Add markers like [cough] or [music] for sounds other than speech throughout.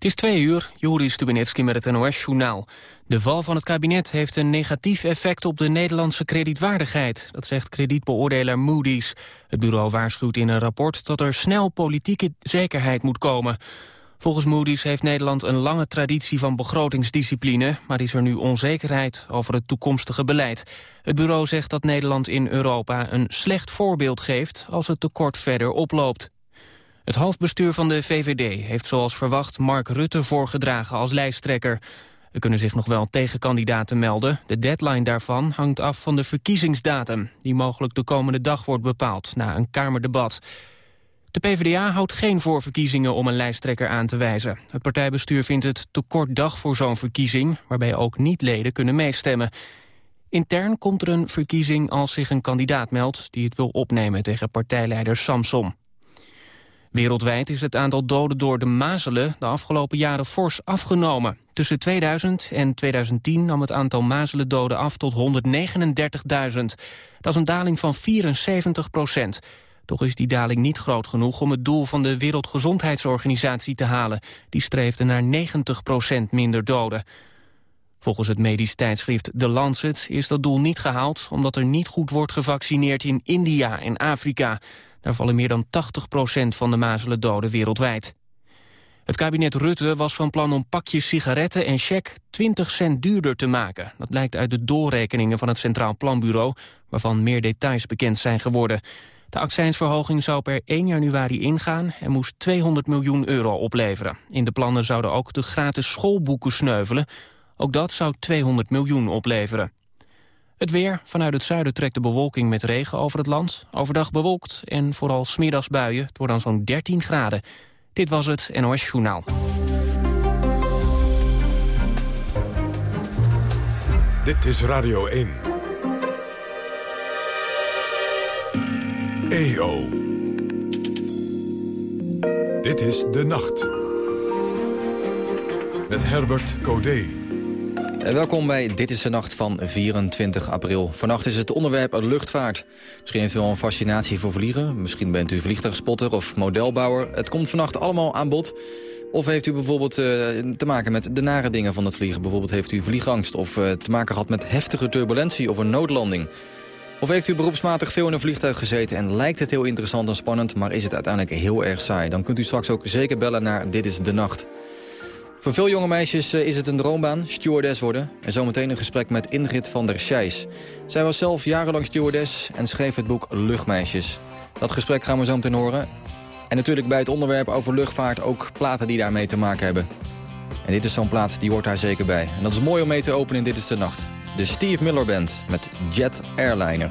Het is twee uur, Joris Stubenitski met het NOS-journaal. De val van het kabinet heeft een negatief effect op de Nederlandse kredietwaardigheid. Dat zegt kredietbeoordelaar Moody's. Het bureau waarschuwt in een rapport dat er snel politieke zekerheid moet komen. Volgens Moody's heeft Nederland een lange traditie van begrotingsdiscipline... maar is er nu onzekerheid over het toekomstige beleid. Het bureau zegt dat Nederland in Europa een slecht voorbeeld geeft... als het tekort verder oploopt. Het hoofdbestuur van de VVD heeft zoals verwacht Mark Rutte voorgedragen als lijsttrekker. Er kunnen zich nog wel tegenkandidaten melden. De deadline daarvan hangt af van de verkiezingsdatum... die mogelijk de komende dag wordt bepaald na een Kamerdebat. De PvdA houdt geen voorverkiezingen om een lijsttrekker aan te wijzen. Het partijbestuur vindt het te kort dag voor zo'n verkiezing... waarbij ook niet-leden kunnen meestemmen. Intern komt er een verkiezing als zich een kandidaat meldt... die het wil opnemen tegen partijleider Samson. Wereldwijd is het aantal doden door de mazelen de afgelopen jaren fors afgenomen. Tussen 2000 en 2010 nam het aantal mazelendoden af tot 139.000. Dat is een daling van 74 procent. Toch is die daling niet groot genoeg om het doel van de Wereldgezondheidsorganisatie te halen. Die streefde naar 90 procent minder doden. Volgens het medisch tijdschrift The Lancet is dat doel niet gehaald... omdat er niet goed wordt gevaccineerd in India en Afrika. Daar vallen meer dan 80% van de mazelen doden wereldwijd. Het kabinet Rutte was van plan om pakjes sigaretten en cheque 20 cent duurder te maken. Dat blijkt uit de doorrekeningen van het Centraal Planbureau, waarvan meer details bekend zijn geworden. De accijnsverhoging zou per 1 januari ingaan en moest 200 miljoen euro opleveren. In de plannen zouden ook de gratis schoolboeken sneuvelen. Ook dat zou 200 miljoen opleveren. Het weer. Vanuit het zuiden trekt de bewolking met regen over het land. Overdag bewolkt en vooral smiddags buien. Het wordt dan zo'n 13 graden. Dit was het NOS Journaal. Dit is Radio 1. EO. Dit is De Nacht. Met Herbert Codé. Eh, welkom bij Dit is de Nacht van 24 april. Vannacht is het onderwerp luchtvaart. Misschien heeft u wel een fascinatie voor vliegen. Misschien bent u vliegtuigspotter of modelbouwer. Het komt vannacht allemaal aan bod. Of heeft u bijvoorbeeld uh, te maken met de nare dingen van het vliegen? Bijvoorbeeld heeft u vliegangst of uh, te maken gehad met heftige turbulentie of een noodlanding? Of heeft u beroepsmatig veel in een vliegtuig gezeten en lijkt het heel interessant en spannend... maar is het uiteindelijk heel erg saai? Dan kunt u straks ook zeker bellen naar Dit is de Nacht. Voor veel jonge meisjes eh, is het een droombaan, stewardess worden. En zometeen een gesprek met Ingrid van der Scheijs. Zij was zelf jarenlang stewardess en schreef het boek Luchtmeisjes. Dat gesprek gaan we zo meteen horen. En natuurlijk bij het onderwerp over luchtvaart ook platen die daarmee te maken hebben. En dit is zo'n plaat, die hoort daar zeker bij. En dat is mooi om mee te openen in Dit is de Nacht. De Steve Miller Band met Jet Airliner.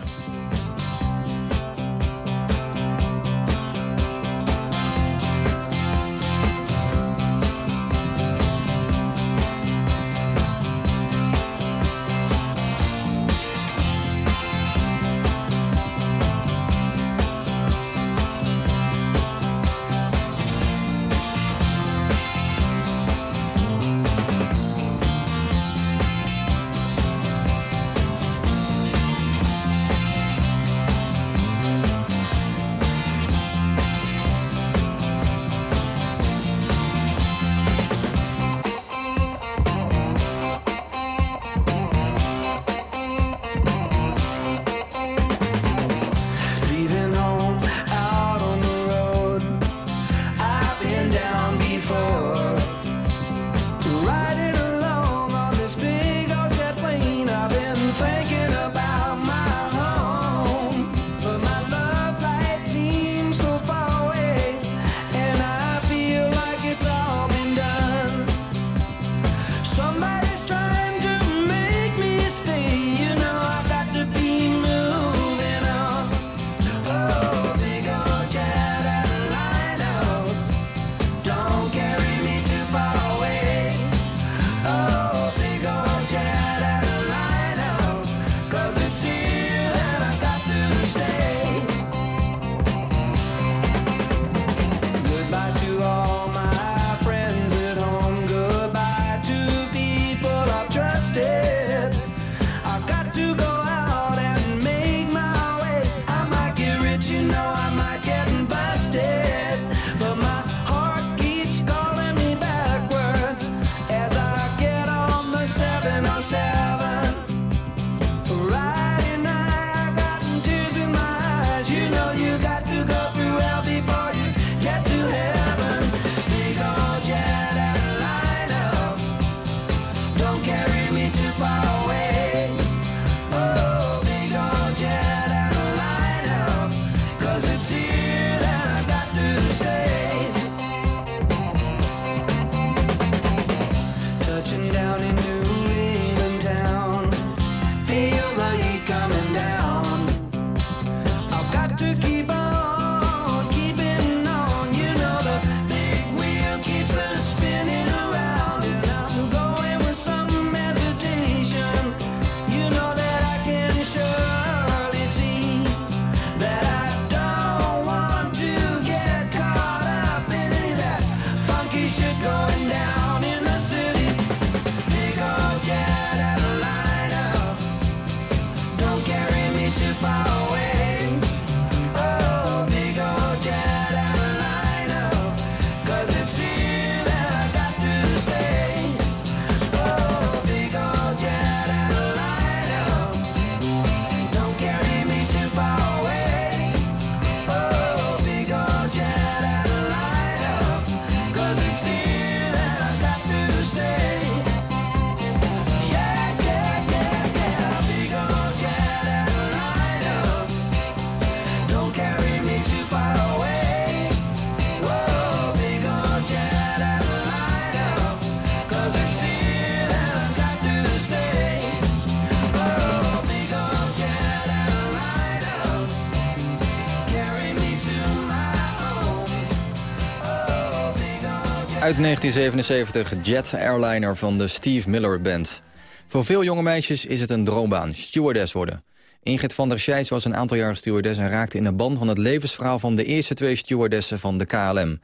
1977, Jet Airliner van de Steve Miller Band. Voor veel jonge meisjes is het een droombaan, stewardess worden. Ingrid van der Scheijs was een aantal jaar stewardess... en raakte in de band van het levensverhaal van de eerste twee stewardessen van de KLM.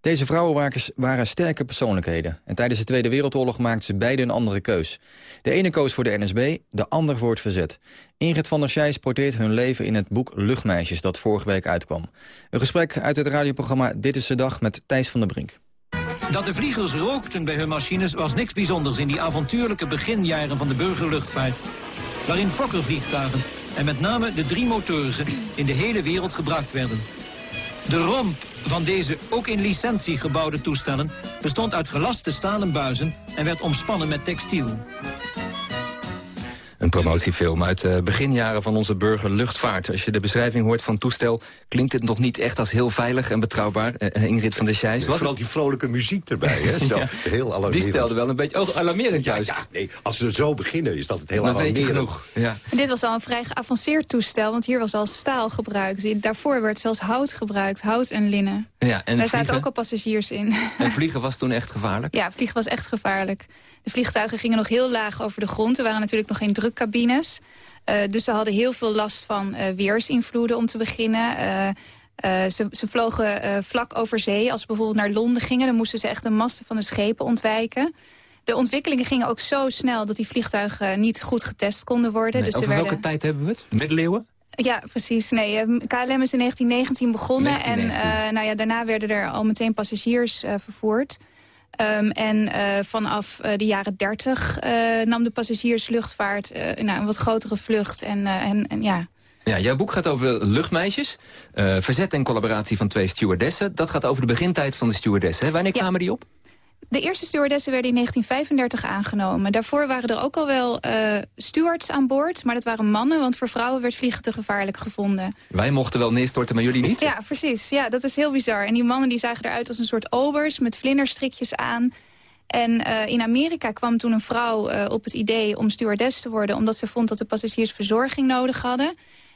Deze vrouwen waren sterke persoonlijkheden. En tijdens de Tweede Wereldoorlog maakten ze beide een andere keus. De ene koos voor de NSB, de ander voor het verzet. Ingrid van der Scheijs porteert hun leven in het boek Luchtmeisjes... dat vorige week uitkwam. Een gesprek uit het radioprogramma Dit is de Dag met Thijs van der Brink. Dat de vliegers rookten bij hun machines was niks bijzonders in die avontuurlijke beginjaren van de burgerluchtvaart. Waarin fokkervliegtuigen en met name de drie motorigen in de hele wereld gebruikt werden. De romp van deze ook in licentie gebouwde toestellen bestond uit gelaste stalen buizen en werd omspannen met textiel. Een promotiefilm uit de beginjaren van onze burgerluchtvaart. Als je de beschrijving hoort van toestel... klinkt het nog niet echt als heel veilig en betrouwbaar. Uh, Ingrid van der Scheijs. Ja, vooral die vrolijke muziek erbij. Hè? [laughs] Zo, heel alarmerend. Die stelde wel een beetje... Oh, alarmerend juist. Ja, nee, als we zo beginnen is dat het heel Dan alarmerend. Weet je genoeg. Ja. dit was al een vrij geavanceerd toestel. Want hier was al staal gebruikt. Daarvoor werd zelfs hout gebruikt. Hout en linnen. Ja, en Daar zaten ook al passagiers in. En vliegen was toen echt gevaarlijk? [laughs] Ja, vliegen was echt gevaarlijk. De vliegtuigen gingen nog heel laag over de grond. Er waren natuurlijk nog geen drukcabines. Uh, dus ze hadden heel veel last van uh, weersinvloeden om te beginnen. Uh, ze, ze, vlogen vlak over zee. Als ze bijvoorbeeld naar Londen gingen... dan moesten ze echt de masten van de schepen ontwijken. De ontwikkelingen gingen ook zo snel... dat die vliegtuigen niet goed getest konden worden. Nee, dus over welke tijd hebben we het? Middeleeuwen? Ja, precies. Nee, KLM is in 1919 begonnen. 1919. En nou ja, daarna werden er al meteen passagiers vervoerd. Um, en uh, vanaf uh, de jaren 30 uh, nam de passagiersluchtvaart nou, een wat grotere vlucht. En, en, en, ja. Ja, jouw boek gaat over luchtmeisjes. verzet en collaboratie van twee stewardessen. Dat gaat over de begintijd van de stewardessen. Wanneer ja. kwamen die op? De eerste stewardessen werden in 1935 aangenomen. Daarvoor waren er ook al wel uh, stewards aan boord, maar dat waren mannen... want voor vrouwen werd vliegen te gevaarlijk gevonden. Wij mochten wel neerstorten, maar jullie niet? Ja, precies. Ja, dat is heel bizar. En die mannen die zagen eruit als een soort obers met vlinderstrikjes aan... En uh, in Amerika kwam toen een vrouw uh, op het idee om stewardess te worden... omdat ze vond dat de passagiers verzorging nodig hadden.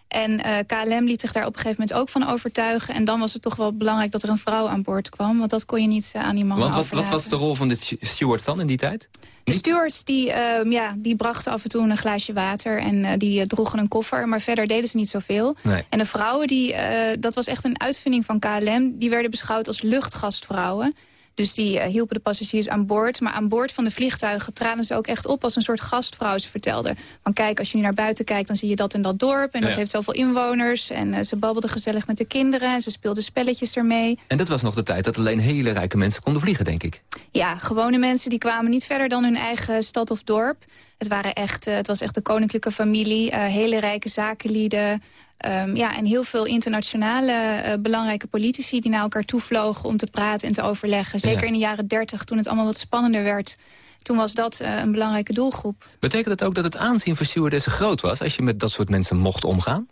En uh, eh, KLM liet zich daar op een gegeven moment ook van overtuigen. En dan was het toch wel belangrijk dat er een vrouw aan boord kwam. Want dat kon je niet uh, aan die man Want wat, wat, was de rol van de stewards dan in die tijd? De stewards die, uh, ja, die brachten af en toe een glaasje water en uh, die droegen een koffer. Maar verder deden ze niet zoveel. Nee. En de vrouwen, die, dat was echt een uitvinding van KLM... die werden beschouwd als luchtgastvrouwen. Dus die uh, hielpen de passagiers aan boord. Maar aan boord van de vliegtuigen traden ze ook echt op als een soort gastvrouw. Ze vertelde van kijk, als je nu naar buiten kijkt... dan zie je dat en dat dorp en dat heeft zoveel inwoners. En uh, ze babbelden gezellig met de kinderen en ze speelden spelletjes ermee. En dat was nog de tijd dat alleen hele rijke mensen konden vliegen, denk ik. Ja, gewone mensen die kwamen niet verder dan hun eigen stad of dorp. Het, waren echt, uh, het was echt de koninklijke familie, hele rijke zakenlieden... Um, ja, en heel veel internationale uh, belangrijke politici die naar elkaar toevlogen om te praten en te overleggen. Zeker in de jaren dertig, toen het allemaal wat spannender werd. Toen was dat uh, een belangrijke doelgroep. Betekent dat ook dat het aanzien voor stewardessen groot was... als je met dat soort mensen mocht omgaan?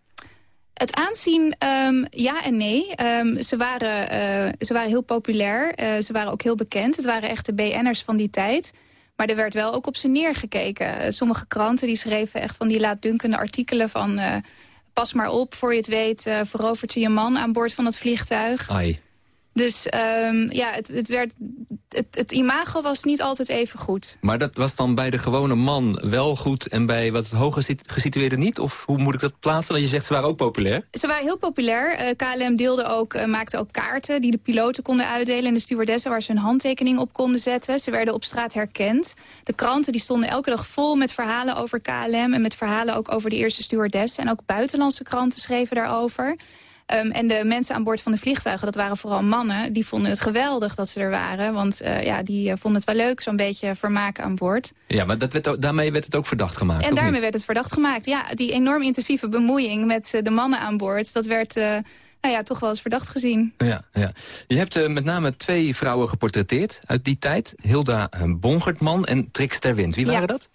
Het aanzien, um, ja en nee. Um, ze, waren, uh, ze waren heel populair. Ze waren ook heel bekend. Het waren echt de BN'ers van die tijd. Maar er werd wel ook op ze neergekeken. Sommige kranten die schreven echt van die laatdunkende artikelen van... Uh, pas maar op, voor je het weet uh, verovert ze je man aan boord van dat vliegtuig. Ai. Dus um, ja, het, het, werd, het, het, imago was niet altijd even goed. Maar dat was dan bij de gewone man wel goed en bij wat hoger gesitueerden niet? Of hoe moet ik dat plaatsen? Want je zegt ze waren ook populair. Ze waren heel populair. Uh, eh, KLM deelde ook, uh, maakte ook kaarten die de piloten konden uitdelen... en de stewardessen waar ze hun handtekening op konden zetten. Ze werden op straat herkend. De kranten die stonden elke dag vol met verhalen over KLM... en met verhalen ook over de eerste stewardess. En ook buitenlandse kranten schreven daarover... Um, en de mensen aan boord van de vliegtuigen, dat waren vooral mannen... die vonden het geweldig dat ze er waren. Want uh, ja, die uh, vonden het wel leuk, zo'n beetje vermaak aan boord. Ja, maar dat werd ook, daarmee werd het ook verdacht gemaakt, En daarmee werd het verdacht gemaakt, ja. Die enorm intensieve bemoeiing met uh, de mannen aan boord... dat werd nou ja, toch wel eens verdacht gezien. Ja, ja. Je hebt met name twee vrouwen geportretteerd uit die tijd. Hilda Bongertman en Trix Terwind. Wie waren ja. dat?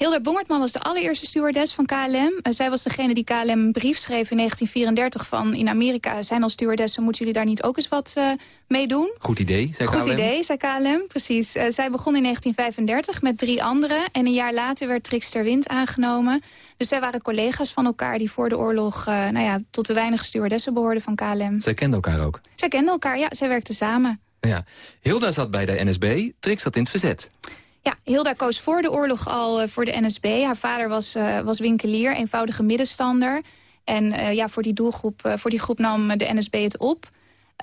Hilda Bongertman was de allereerste stewardess van KLM. Uh, zij was degene die KLM een brief schreef in 1934 van... in Amerika zijn al stewardessen, moeten jullie daar niet ook eens wat uh, mee doen? Goed idee, zei Goed idee, zei KLM, precies. Uh, zij begon in 1935 met drie anderen... en een jaar later werd Trix ter Wind aangenomen. Dus zij waren collega's van elkaar die voor de oorlog... nou ja, tot de weinige stewardessen behoorden van KLM. Zij kenden elkaar ook? Zij kenden elkaar, ja. Zij werkten samen. Ja. Hilda zat bij de NSB, Trix zat in het verzet. Ja, Hilda koos voor de oorlog al eh, voor de NSB. Haar vader was, uh, was winkelier, eenvoudige middenstander. En uh, ja, voor die doelgroep, voor die groep nam de NSB het op.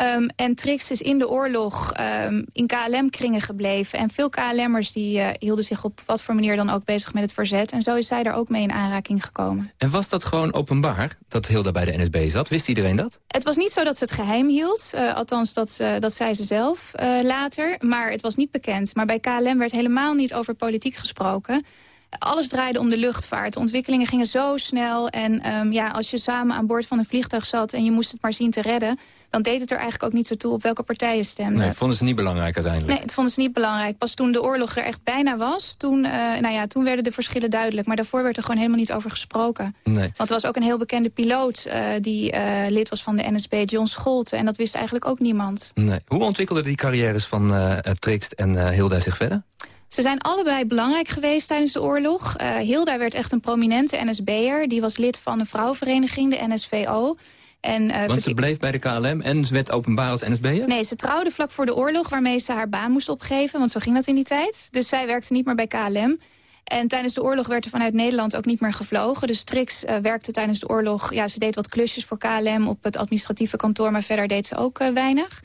Um, en Trix is in de oorlog um, in KLM-kringen gebleven. En veel KLM'ers die uh, hielden zich op wat voor manier dan ook bezig met het verzet. En zo is zij er ook mee in aanraking gekomen. En was dat gewoon openbaar, dat Hilda bij de NSB zat? Wist iedereen dat? Het was niet zo dat ze het geheim hield. Uh, althans, dat, dat zei ze zelf later. Maar het was niet bekend. Maar bij KLM werd helemaal niet over politiek gesproken alles draaide om de luchtvaart. De ontwikkelingen gingen zo snel. En um, ja, als je samen aan boord van een vliegtuig zat... en je moest het maar zien te redden dan deed het er eigenlijk ook niet zo toe op welke partijen stemden. Nee, vonden ze niet belangrijk uiteindelijk? Nee, het vonden ze niet belangrijk. Pas toen de oorlog er echt bijna was, toen, uh, nou ja, toen werden de verschillen duidelijk. Maar daarvoor werd er gewoon helemaal niet over gesproken. Nee. Want er was ook een heel bekende piloot uh, die uh, lid was van de NSB, John Scholten. En dat wist eigenlijk ook niemand. Nee. Hoe ontwikkelden die carrières van Trix en Hilda zich verder? Ze zijn allebei belangrijk geweest tijdens de oorlog. Uh, Hilda werd echt een prominente NSB'er. Die was lid van de vrouwenvereniging, de NSVO. En, uh, Want ze bleef bij de KLM en ze werd openbaar als NSB'er? Nee, ze trouwde vlak voor de oorlog waarmee ze haar baan moest opgeven. Want zo ging dat in die tijd. Dus zij werkte niet meer bij KLM. En tijdens de oorlog werd er vanuit Nederland ook niet meer gevlogen. Dus Trix uh, werkte tijdens de oorlog... Ja, ze deed wat klusjes voor KLM op het administratieve kantoor... maar verder deed ze ook uh, weinig.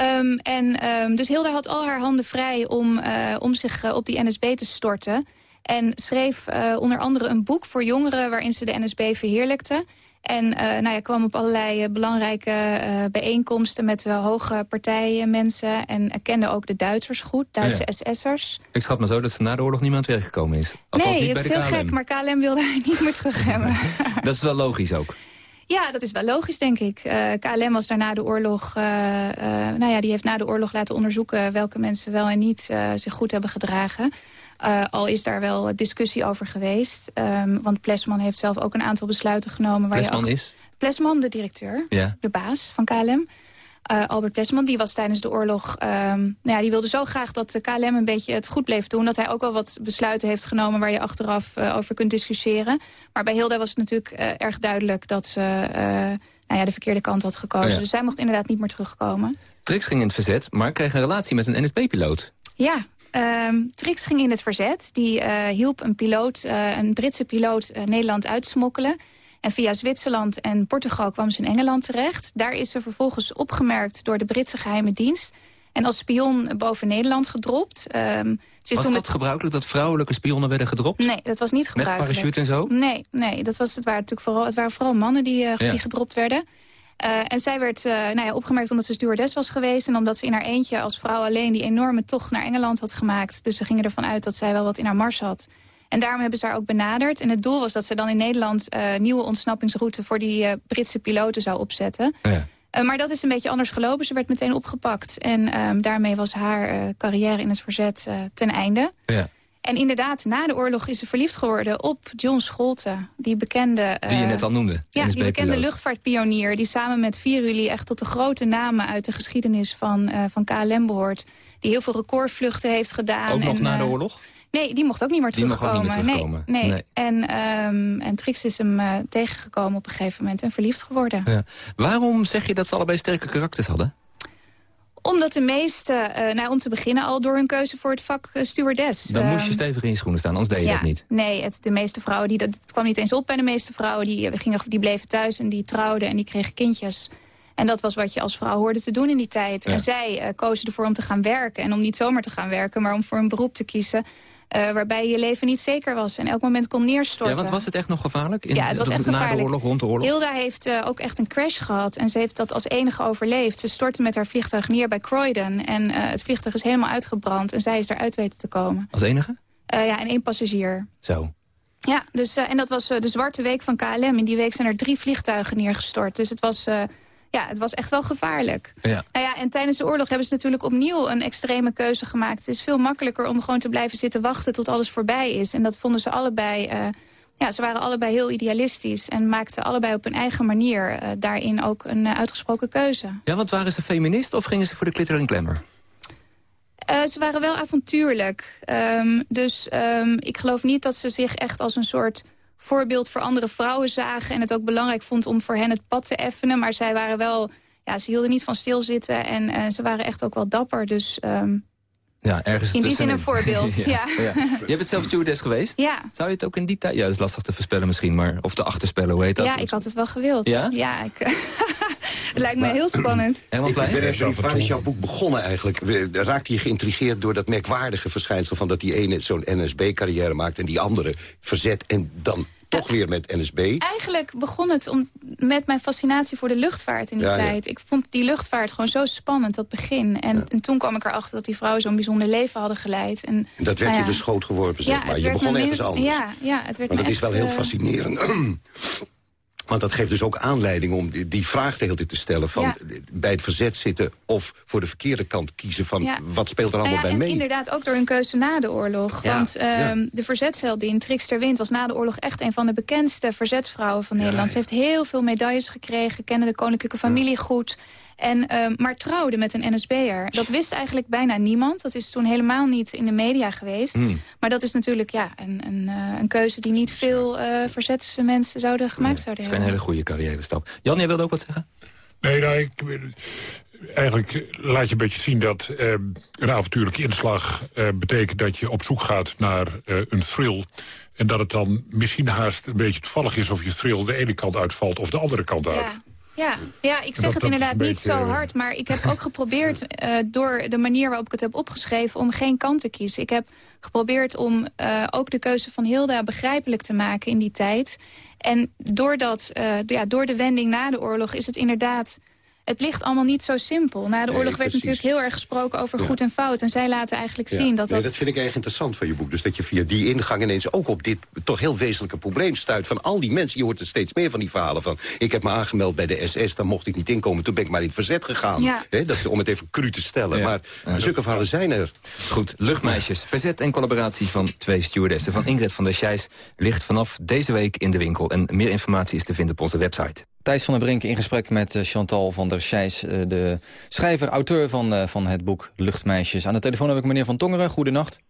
Um, en, um, dus Hilda had al haar handen vrij om, om zich op die NSB te storten. En schreef onder andere een boek voor jongeren... waarin ze de NSB verheerlijkte... En uh, nou ja, kwam op allerlei uh, belangrijke uh, bijeenkomsten met hoge partijen, mensen. En kende ook de Duitsers goed, Duitse ja. SS'ers. Ik schat maar zo dat ze na de oorlog niemand weggekomen is. Althans nee, niet het is heel gek, maar KLM wilde haar niet meer terug [laughs] hebben. dat is wel logisch ook. Ja, dat is wel logisch, denk ik. KLM was daarna de oorlog... nou ja, die heeft na de oorlog laten onderzoeken... welke mensen wel en niet zich goed hebben gedragen. Uh, al is daar wel discussie over geweest. Um, want Plesman heeft zelf ook een aantal besluiten genomen. Waar Plesman je is? Plesman, de directeur, ja. de baas van KLM. Uh, eh, Albert Plesman, die was tijdens de oorlog... Um, nou ja, die wilde zo graag dat de KLM een beetje het goed bleef doen... dat hij ook wel wat besluiten heeft genomen... waar je achteraf uh, over kunt discussiëren. Maar bij Hilda was het natuurlijk erg duidelijk... dat ze nou ja, de verkeerde kant had gekozen. Oh ja. Dus zij mocht inderdaad niet meer terugkomen. Trix ging in het verzet, maar kreeg een relatie met een NSB-piloot. Ja, Um, Trix ging in het verzet. Die uh, hielp een, piloot, uh, een Britse piloot uh, Nederland uitsmokkelen. En via Zwitserland en Portugal kwam ze in Engeland terecht. Daar is ze vervolgens opgemerkt door de Britse geheime dienst. En als spion boven Nederland gedropt. Um, ze is was dat gebruikelijk dat vrouwelijke spionnen werden gedropt? Nee, dat was niet gebruikelijk. Met parachute en zo? Nee, nee dat was, het, waren natuurlijk vooral, het waren vooral mannen die, ja. die gedropt werden. Uh, en zij werd uh, nou ja, opgemerkt omdat ze stewardess was geweest... en omdat ze in haar eentje als vrouw alleen die enorme tocht naar Engeland had gemaakt. Dus ze gingen ervan uit dat zij wel wat in haar mars had. En daarom hebben ze haar ook benaderd. En het doel was dat ze dan in Nederland uh, nieuwe ontsnappingsroute... voor die Britse piloten zou opzetten. Ja. maar dat is een beetje anders gelopen. Ze werd meteen opgepakt. En um, daarmee was haar carrière in het verzet ten einde. Ja. En inderdaad, na de oorlog is ze verliefd geworden op John Scholten. Die bekende... Die je net al noemde. Ja, die bekende luchtvaartpionier. Die samen met Viruli echt tot de grote namen uit de geschiedenis van, uh, van KLM behoort. Die heel veel recordvluchten heeft gedaan. Ook nog en, na de oorlog? Nee, die mocht ook niet meer terugkomen. Niet meer terugkomen. Nee, nee. nee. En, um, en Trix is hem uh, tegengekomen op een gegeven moment en verliefd geworden. Ja. Waarom zeg je dat ze allebei sterke karakters hadden? Omdat de meeste, uh, nou, om te beginnen al door hun keuze voor het vak uh, stewardess. Dan moest je ehm, stevig in je schoenen staan, anders deed je dat niet. Nee, het, de meeste vrouwen, die, dat het kwam niet eens op bij de meeste vrouwen. Die, eh, gingen, die bleven thuis en die trouwden en die kregen kindjes. En dat was wat je als vrouw hoorde te doen in die tijd. En zij kozen ervoor om te gaan werken. En om niet zomaar te gaan werken, maar om voor een beroep te kiezen... Uh, waarbij je leven niet zeker was en elk moment kon neerstorten. Ja, wat was het echt nog gevaarlijk? In, ja, het was echt na gevaarlijk. de oorlog, rond de oorlog? Hilda heeft uh, ook echt een crash gehad en ze heeft dat als enige overleefd. Ze stortte met haar vliegtuig neer bij Croydon en uh, het vliegtuig is helemaal uitgebrand en zij is eruit weten te komen. Als enige? ja, en één passagier. Zo. Ja, dus, en dat was de zwarte week van KLM. In die week zijn er drie vliegtuigen neergestort. Dus het was ja, het was echt wel gevaarlijk. Ja. Nou ja, en tijdens de oorlog hebben ze natuurlijk opnieuw een extreme keuze gemaakt. Het is veel makkelijker om gewoon te blijven zitten wachten tot alles voorbij is. En dat vonden ze allebei... Uh, ja, ze waren allebei heel idealistisch en maakten allebei op hun eigen manier uh, daarin ook een uh, uitgesproken keuze. Ja, want waren ze feminist of gingen ze voor de glitter en glamour? ze waren wel avontuurlijk. Um, dus um, ik geloof niet dat ze zich echt als een soort voorbeeld voor andere vrouwen zagen... en het ook belangrijk vond om voor hen het pad te effenen. Maar zij waren wel... Ja, ze hielden niet van stilzitten en uh, ze waren echt ook wel dapper. Dus um, ja, ergens in die zin een voorbeeld. [laughs] ja. Ja. Je bent zelf stewardess geweest? Ja. Zou je het ook in die tijd... Ja, dat is lastig te voorspellen misschien, maar... Of te achterspellen, hoe heet dat? Ja, ik had het wel gewild. Ja? Ja, ik... [laughs] het lijkt me heel spannend. [clears throat] Helemaal blij? Ik ben waar is jouw boek begonnen eigenlijk? Raakte je geïntrigeerd door dat merkwaardige verschijnsel... van dat die ene zo'n NSB-carrière maakt en die andere verzet... en dan toch weer met NSB. Eigenlijk begon het om, met mijn fascinatie voor de luchtvaart in die tijd. Ik vond die luchtvaart gewoon zo spannend, dat begin. En, en toen kwam ik erachter dat die vrouwen zo'n bijzonder leven hadden geleid. En, en dat werd nou je dus schoot geworpen, zeg maar. Je begon ergens anders. Ja, ja, het werd maar dat is wel heel fascinerend. [clears throat] Want dat geeft dus ook aanleiding om die vraag de hele tijd te stellen... van bij het verzet zitten of voor de verkeerde kant kiezen... van wat speelt er allemaal nou bij mee? Inderdaad, ook door hun keuze na de oorlog. Want um, de verzetsheld Trixter Wind was na de oorlog... echt een van de bekendste verzetsvrouwen van Nederland. Ze heeft heel veel medailles gekregen, kende de koninklijke familie goed... En, uh, maar trouwde met een NSB'er. Dat wist eigenlijk bijna niemand. Dat is toen helemaal niet in de media geweest. Hmm. Maar dat is natuurlijk ja, een, een, uh, een keuze die niet veel uh, verzetsmensen zouden gemaakt zouden hebben. Dat is een hele goede carrière stap. Jan, jij wilde ook wat zeggen? Nee, nou, ik, eigenlijk laat je een beetje zien dat uh, een avontuurlijke inslag uh, betekent dat je op zoek gaat naar uh, een thrill. En dat het dan misschien haast een beetje toevallig is of je thrill de ene kant uitvalt of de andere kant uit. Ja. Ja, ja ik zeg het inderdaad niet zo hard. Maar ik heb [laughs] ook geprobeerd uh, door de manier waarop ik het heb opgeschreven... om geen kant te kiezen. Ik heb geprobeerd om uh, ook de keuze van Hilda begrijpelijk te maken in die tijd. En doordat, uh, ja, door de wending na de oorlog is het inderdaad het ligt allemaal niet zo simpel. Na de oorlog werd natuurlijk heel erg gesproken over goed en fout. En zij laten eigenlijk zien dat nee, dat... dat vind ik erg interessant van je boek. Dus dat je via die ingang ineens ook op dit toch heel wezenlijke probleem stuit. Van al die mensen, je hoort er steeds meer van die verhalen van... ik heb me aangemeld bij de SS, dan mocht ik niet inkomen. Toen ben ik maar in het verzet gegaan. Ja. dat, om het even cru te stellen. Maar zulke verhalen zijn er. Goed, luchtmeisjes. Verzet en collaboratie van twee stewardessen. Van Ingrid van der Scheijs ligt vanaf deze week in de winkel. En meer informatie is te vinden op onze website. Thijs van der Brink in gesprek met Chantal van der Scheijs... de schrijver, auteur van, van het boek Luchtmeisjes. Aan de telefoon heb ik meneer Van Tongeren. Goedenacht.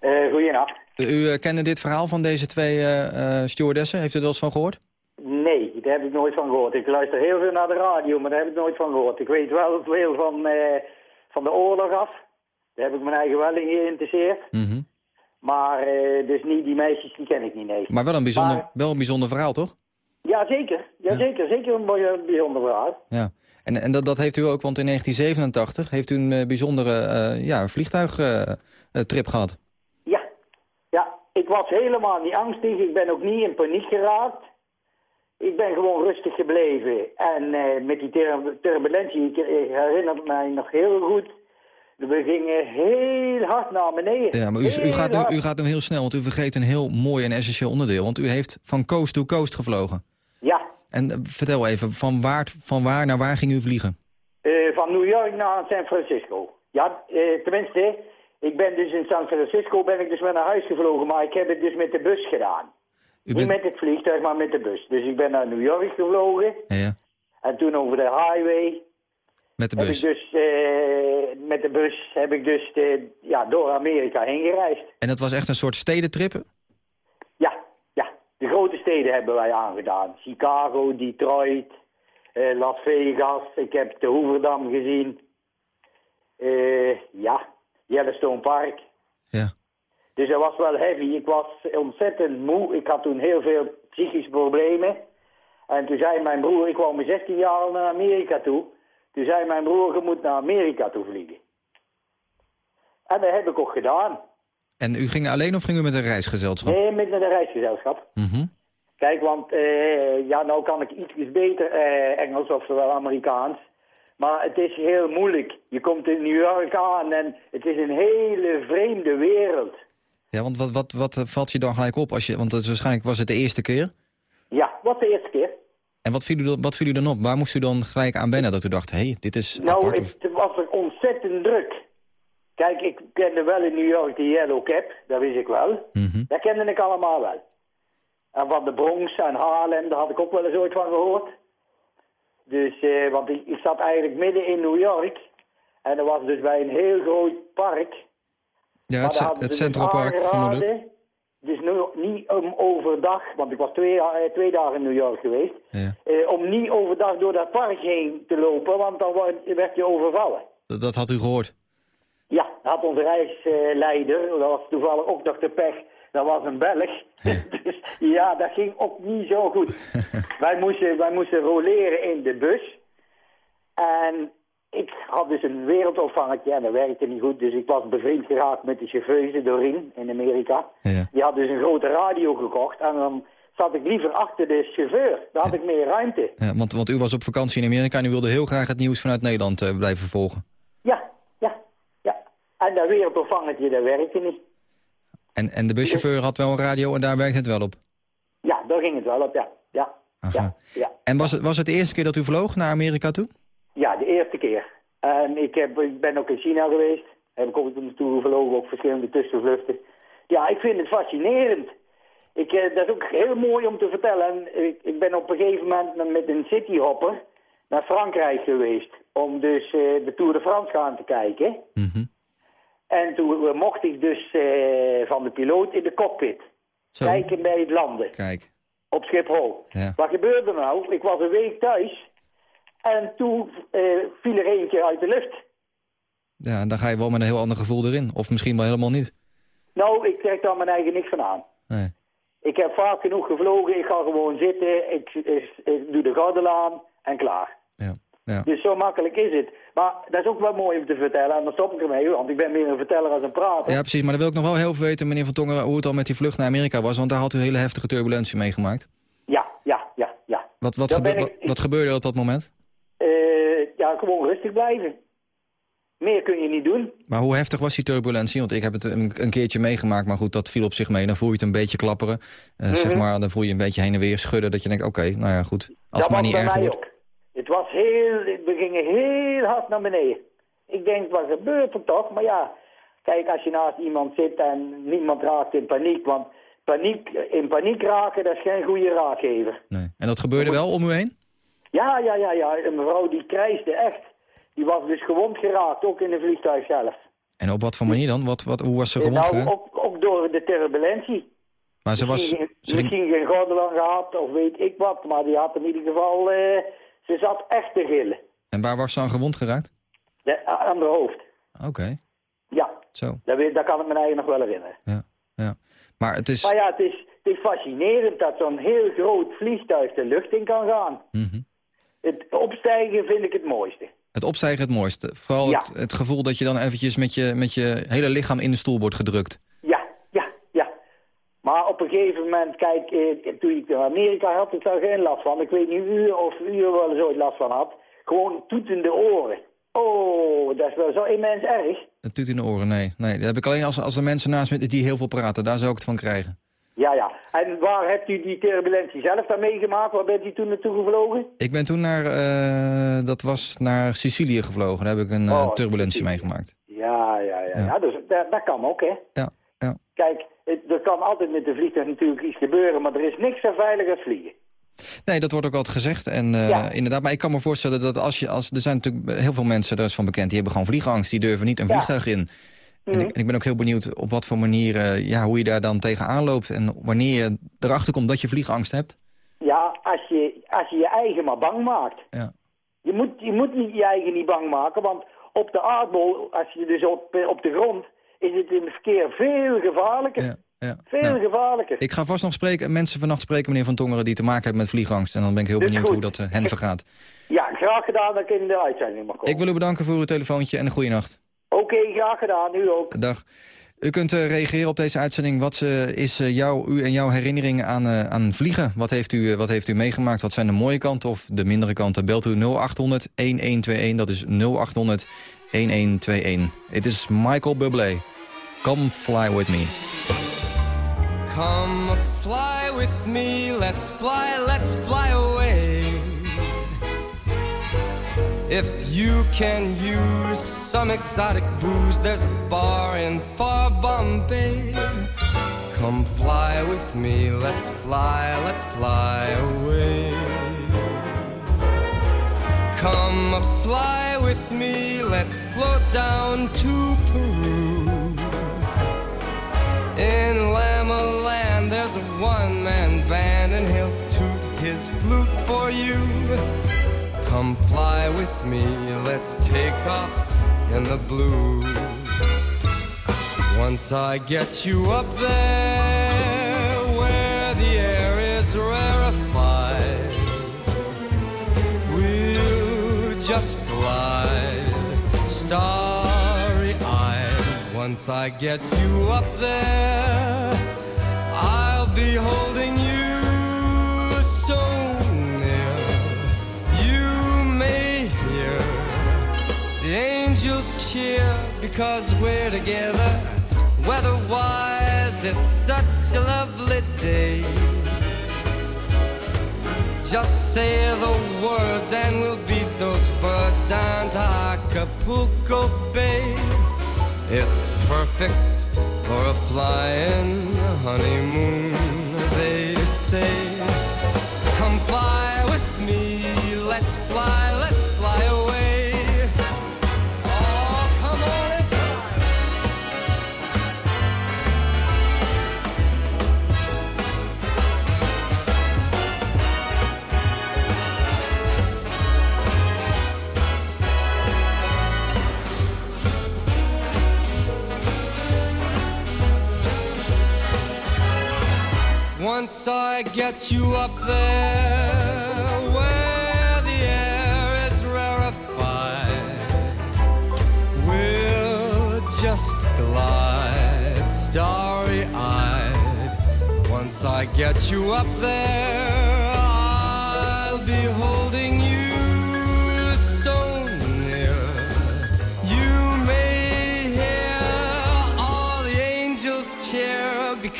Uh, goedenacht. U uh, kende dit verhaal van deze twee uh, stewardessen? Heeft u er wel eens van gehoord? Nee, daar heb ik nooit van gehoord. Ik luister heel veel naar de radio, maar daar heb ik nooit van gehoord. Ik weet wel veel van, van de oorlog af. Daar heb ik mijn eigen wel in geïnteresseerd. Mm -hmm. Maar dus niet die meisjes, die ken ik niet, nee. Maar wel een bijzonder, maar... wel een bijzonder verhaal, toch? Ja, zeker. Ja, ja. Zeker. Zeker een bijzonder verhaal. Ja. En, en dat, dat heeft u ook, want in 1987 heeft u een uh, bijzondere uh, ja, vliegtuigtrip uh, gehad. Ja. ja, ik was helemaal niet angstig. Ik ben ook niet in paniek geraakt. Ik ben gewoon rustig gebleven. En met die turbulentie, ik, ik herinner mij nog heel goed... We gingen heel hard naar beneden. Ja, maar u, u, gaat nu, u gaat nu heel snel, want u vergeet een heel mooi en essentieel onderdeel. Want u heeft van coast to coast gevlogen. Ja. En uh, vertel even, van waar, van waar naar waar ging u vliegen? Uh, van New York naar San Francisco. Ja, uh, tenminste, ik ben dus in San Francisco ben ik dus weer naar huis gevlogen, maar ik heb het dus met de bus gedaan. U Niet met het vliegtuig, maar met de bus. Dus ik ben naar New York gevlogen. Ja. En toen over de highway. Met de bus? Heb ik dus, met de bus heb ik dus ja, door Amerika heen gereisd. En dat was echt een soort stedentrippen? De grote steden hebben wij aangedaan. Chicago, Detroit, eh, Las Vegas. Ik heb de Hoeverdam gezien. Uh, ja, Yellowstone Park. Ja. Dus dat was wel heavy. Ik was ontzettend moe. Ik had toen heel veel psychische problemen. En toen zei mijn broer, ik wou mijn 16 jaar naar Amerika toe. Toen zei mijn broer, je moet naar Amerika toe vliegen. En dat heb ik ook gedaan. En u ging alleen of ging u met een reisgezelschap? Nee, met een reisgezelschap. Mm Kijk, want uh, ja, nou kan ik iets beter uh, Engels, oftewel Amerikaans. Maar het is heel moeilijk. Je komt in New York aan en het is een hele vreemde wereld. Ja, want wat, wat, wat valt je dan gelijk op? Als je, want het, waarschijnlijk was het de eerste keer? Ja, was de eerste keer. En wat viel, u, wat viel u dan op? Waar moest u dan gelijk aan wennen dat u dacht, hé, hey, dit is Nou, apart, het was er ontzettend druk. Kijk, ik kende wel in New York de Yellow Cap, dat wist ik wel. Mm Dat kende ik allemaal wel. En van de Bronx en Harlem, daar had ik ook wel eens ooit van gehoord. Dus, eh, want ik, ik zat eigenlijk midden in New York. En dat was dus bij een heel groot park. Ja, het, het dus Central Park, vermoedelijk. Dus nu, niet om overdag, want ik was twee, eh, twee dagen in New York geweest. Ja. Eh, om niet overdag door dat park heen te lopen, want dan werd, werd je overvallen. Dat, dat had u gehoord? Ja, dat had onze reisleider, dat was toevallig ook nog de pech, dat was een Belg. [laughs] dus ja, dat ging ook niet zo goed. [laughs] wij, moesten, wij moesten roleren in de bus. En ik had dus een wereldopvangertje en dat werkte niet goed. Dus ik was bevriend geraakt met de chauffeuse Doreen in Amerika. Ja. Die had dus een grote radio gekocht en dan zat ik liever achter de chauffeur. Daar had ik meer ruimte. Ja, want, want u was op vakantie in Amerika en u wilde heel graag het nieuws vanuit Nederland uh, blijven volgen. En dat wereldopvangertje, dat werkte niet. En, en de buschauffeur had wel een radio en daar werkte het wel op? Ja, daar ging het wel op, ja. ja. Ja, ja. En was het, was het de eerste keer dat u vloog naar Amerika toe? Ja, de eerste keer. En ik, heb, ik ben ook in China geweest. Heb ik ook naartoe gevlogen, ook verschillende tussenvluchten. Ja, ik vind het fascinerend. Ik, eh, dat is ook heel mooi om te vertellen. Ik, ik ben op een gegeven moment met een cityhopper naar Frankrijk geweest. Om dus uh, de Tour de France gaan te kijken. Mm En toen mocht ik dus van de piloot in de cockpit. Zo. Kijken bij het landen. Kijk. Op Schiphol. Ja. Wat gebeurde er nou? Ik was een week thuis. En toen viel er eentje uit de lucht. Ja, en dan ga je wel met een heel ander gevoel erin. Of misschien wel helemaal niet. Nou, ik trek daar mijn eigen niks van aan. Nee. Ik heb vaak genoeg gevlogen. Ik ga gewoon zitten. Ik, ik, ik doe de gordel aan en klaar. Ja. Ja. Dus zo makkelijk is het. Maar dat is ook wel mooi om te vertellen. En dan stop ik ermee, want ik ben meer een verteller als een prater. Ja, precies. Maar dan wil ik nog wel heel veel weten, meneer Van Tongeren, hoe het al met die vlucht naar Amerika was. Want daar had u hele heftige turbulentie meegemaakt. Ja, ja, ja, ja. Wat, wat, gebe wat, ik- wat gebeurde er op dat moment? Eh, ja, gewoon rustig blijven. Meer kun je niet doen. Maar hoe heftig was die turbulentie? Want ik heb het een, een keertje meegemaakt, maar goed, dat viel op zich mee. Dan voel je het een beetje klapperen. Eh, Zeg Mhm. maar, dan voel je een beetje heen en weer schudden. Dat je denkt, oké, nou ja, goed. Als dat het maar niet mij wordt. ook. Het was heel... We gingen heel hard naar beneden. Ik denk, wat gebeurt er toch? Maar ja, kijk, als je naast iemand zit en niemand raakt in paniek... Want paniek, in paniek raken, dat is geen goede raadgever. Nee. En dat gebeurde wel om u heen? Ja, ja, ja, ja. Een mevrouw die krijsde echt. Die was dus gewond geraakt, ook in het vliegtuig zelf. En op wat voor manier dan? Wat, wat, hoe was ze Eh, gewond nou, geraakt? ook, ook door de turbulentie. Maar ze was... Misschien, ging, misschien geen gordel aan gehad of weet ik wat, maar die had in ieder geval... eh, ze zat echt te gillen. en waar was ze aan gewond geraakt? De, aan haar hoofd. Oké, Ja, zo. dat, kan ik me eigen nog wel herinneren. Ja, ja. Maar het is... Maar ja, het is, het is fascinerend dat zo'n heel groot vliegtuig de lucht in kan gaan. Mhm. Het opstijgen vind ik het mooiste. Het opstijgen het mooiste. Vooral Ja. het, het gevoel dat je dan eventjes met je, met je hele lichaam in de stoel wordt gedrukt. Maar op een gegeven moment, kijk, eh, toen ik in Amerika had ik daar geen last van. Ik weet niet u of u er wel eens ooit last van had. Gewoon toetende oren. Oh, dat is wel zo immens erg. Het doet in de oren, nee. nee. Dat heb ik alleen als, als er mensen naast me die heel veel praten. Daar zou ik het van krijgen. Ja, ja. En waar hebt u die turbulentie zelf dan meegemaakt? Waar bent u toen naartoe gevlogen? Ik ben toen naar, eh, dat was naar Sicilië gevlogen. Daar heb ik een eh, Oh, turbulentie Sicilië. meegemaakt. Ja, ja, ja. Ja. ja. dus dat, dat kan ook, hè. Ja, ja. Kijk, er kan altijd met de vliegtuig natuurlijk iets gebeuren, maar er is niks zo veilig als vliegen. Nee, dat wordt ook altijd gezegd. En eh, Ja. inderdaad, maar ik kan me voorstellen dat als je, als, er zijn natuurlijk heel veel mensen, daar is van bekend, die hebben gewoon vliegangst. Die durven niet een Ja. vliegtuig in. En, Mhm. ik, en ik ben ook heel benieuwd op wat voor manier, eh, ja, hoe je daar dan tegenaan loopt. En wanneer je erachter komt dat je vliegangst hebt. Ja, als je, als je je eigen maar bang maakt. Ja. Je moet, je moet niet je eigen niet bang maken, want op de aardbol, als je dus op, op de grond, is het in het verkeer veel gevaarlijker. Ja. Ja. Veel nou, gevaarlijker. Ik ga vast nog spreken, mensen vannacht spreken, meneer Van Tongeren... die te maken hebben met vliegangst. En dan ben ik heel benieuwd hoe dat uh, hen vergaat. [laughs] Ja, graag gedaan dat ik in de uitzending mag komen. Ik wil u bedanken voor uw telefoontje en een goede nacht. Oké, graag gedaan. U ook. Dag. U kunt uh, reageren op deze uitzending. Wat uh, is uh, jou, u en jouw herinnering aan, aan vliegen? Wat heeft, u, wat heeft u meegemaakt? Wat zijn de mooie kanten of de mindere kanten? Belt u 0800-1121. Dat is 0800-1121. Het is Michael Bublé. Come fly with me. Come fly with me, let's fly, let's fly away. If you can use some exotic booze, there's a bar in far Bombay. Come fly with me, let's fly, let's fly away. Come fly with me, let's float down to Peru. In Lama Land, there's a one-man band, and he'll toot his flute for you. Come fly with me, let's take off in the blue. Once I get you up there, where the air is rarefied, we'll just glide. Start once I get you up there, I'll be holding you so near. You may hear the angels cheer because we're together. Weatherwise, it's such a lovely day. Just say the words and we'll beat those birds down to Acapulco Bay. It's perfect for a flying honeymoon, they say. Once I get you up there where the air is rarefied, we'll just glide starry eyed. Once I get you up there,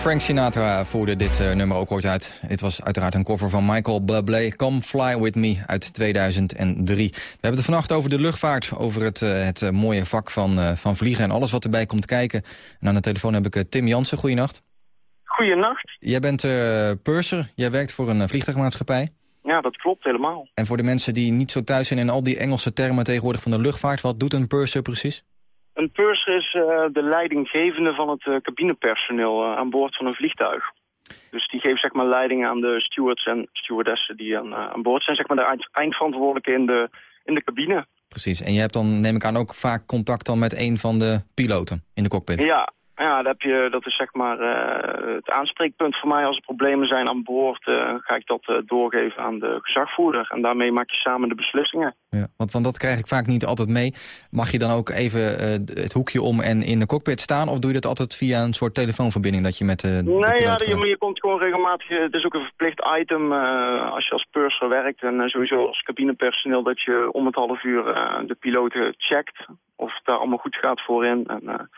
Frank Sinatra voerde dit uh, nummer ook ooit uit. Dit was uiteraard een cover van Michael Bublé. Come Fly With Me uit 2003. We hebben het vannacht over de luchtvaart. Over het, uh, het uh, mooie vak van, van vliegen en alles wat erbij komt kijken. En aan de telefoon heb ik Tim Jansen. Goeienacht. Goeienacht. Jij bent purser. Jij werkt voor een vliegtuigmaatschappij. Ja, dat klopt helemaal. En voor de mensen die niet zo thuis zijn in al die Engelse termen tegenwoordig van de luchtvaart... wat doet een purser precies? Een purser is uh, de leidinggevende van het uh, cabinepersoneel uh, aan boord van een vliegtuig. Dus die geeft zeg maar leiding aan de stewards en stewardessen die aan, aan boord zijn. Zeg maar de eind, eindverantwoordelijke in de, in de cabine. Precies. En je hebt dan, neem ik aan, ook vaak contact dan met een van de piloten in de cockpit? Ja, ja, dat, heb je, dat is zeg maar uh, het aanspreekpunt voor mij. Als er problemen zijn aan boord, uh, ga ik dat uh, doorgeven aan de gezagvoerder. En daarmee maak je samen de beslissingen. Ja, want, want dat krijg ik vaak niet altijd mee. Mag je dan ook even het hoekje om en in de cockpit staan? Of doe je dat altijd via een soort telefoonverbinding dat je met de Nee, ja, je, je, komt gewoon regelmatig... Het is ook een verplicht item als je als purser werkt. En sowieso als cabinepersoneel dat je om het half uur de piloten checkt. Of het daar allemaal goed gaat voorin. En,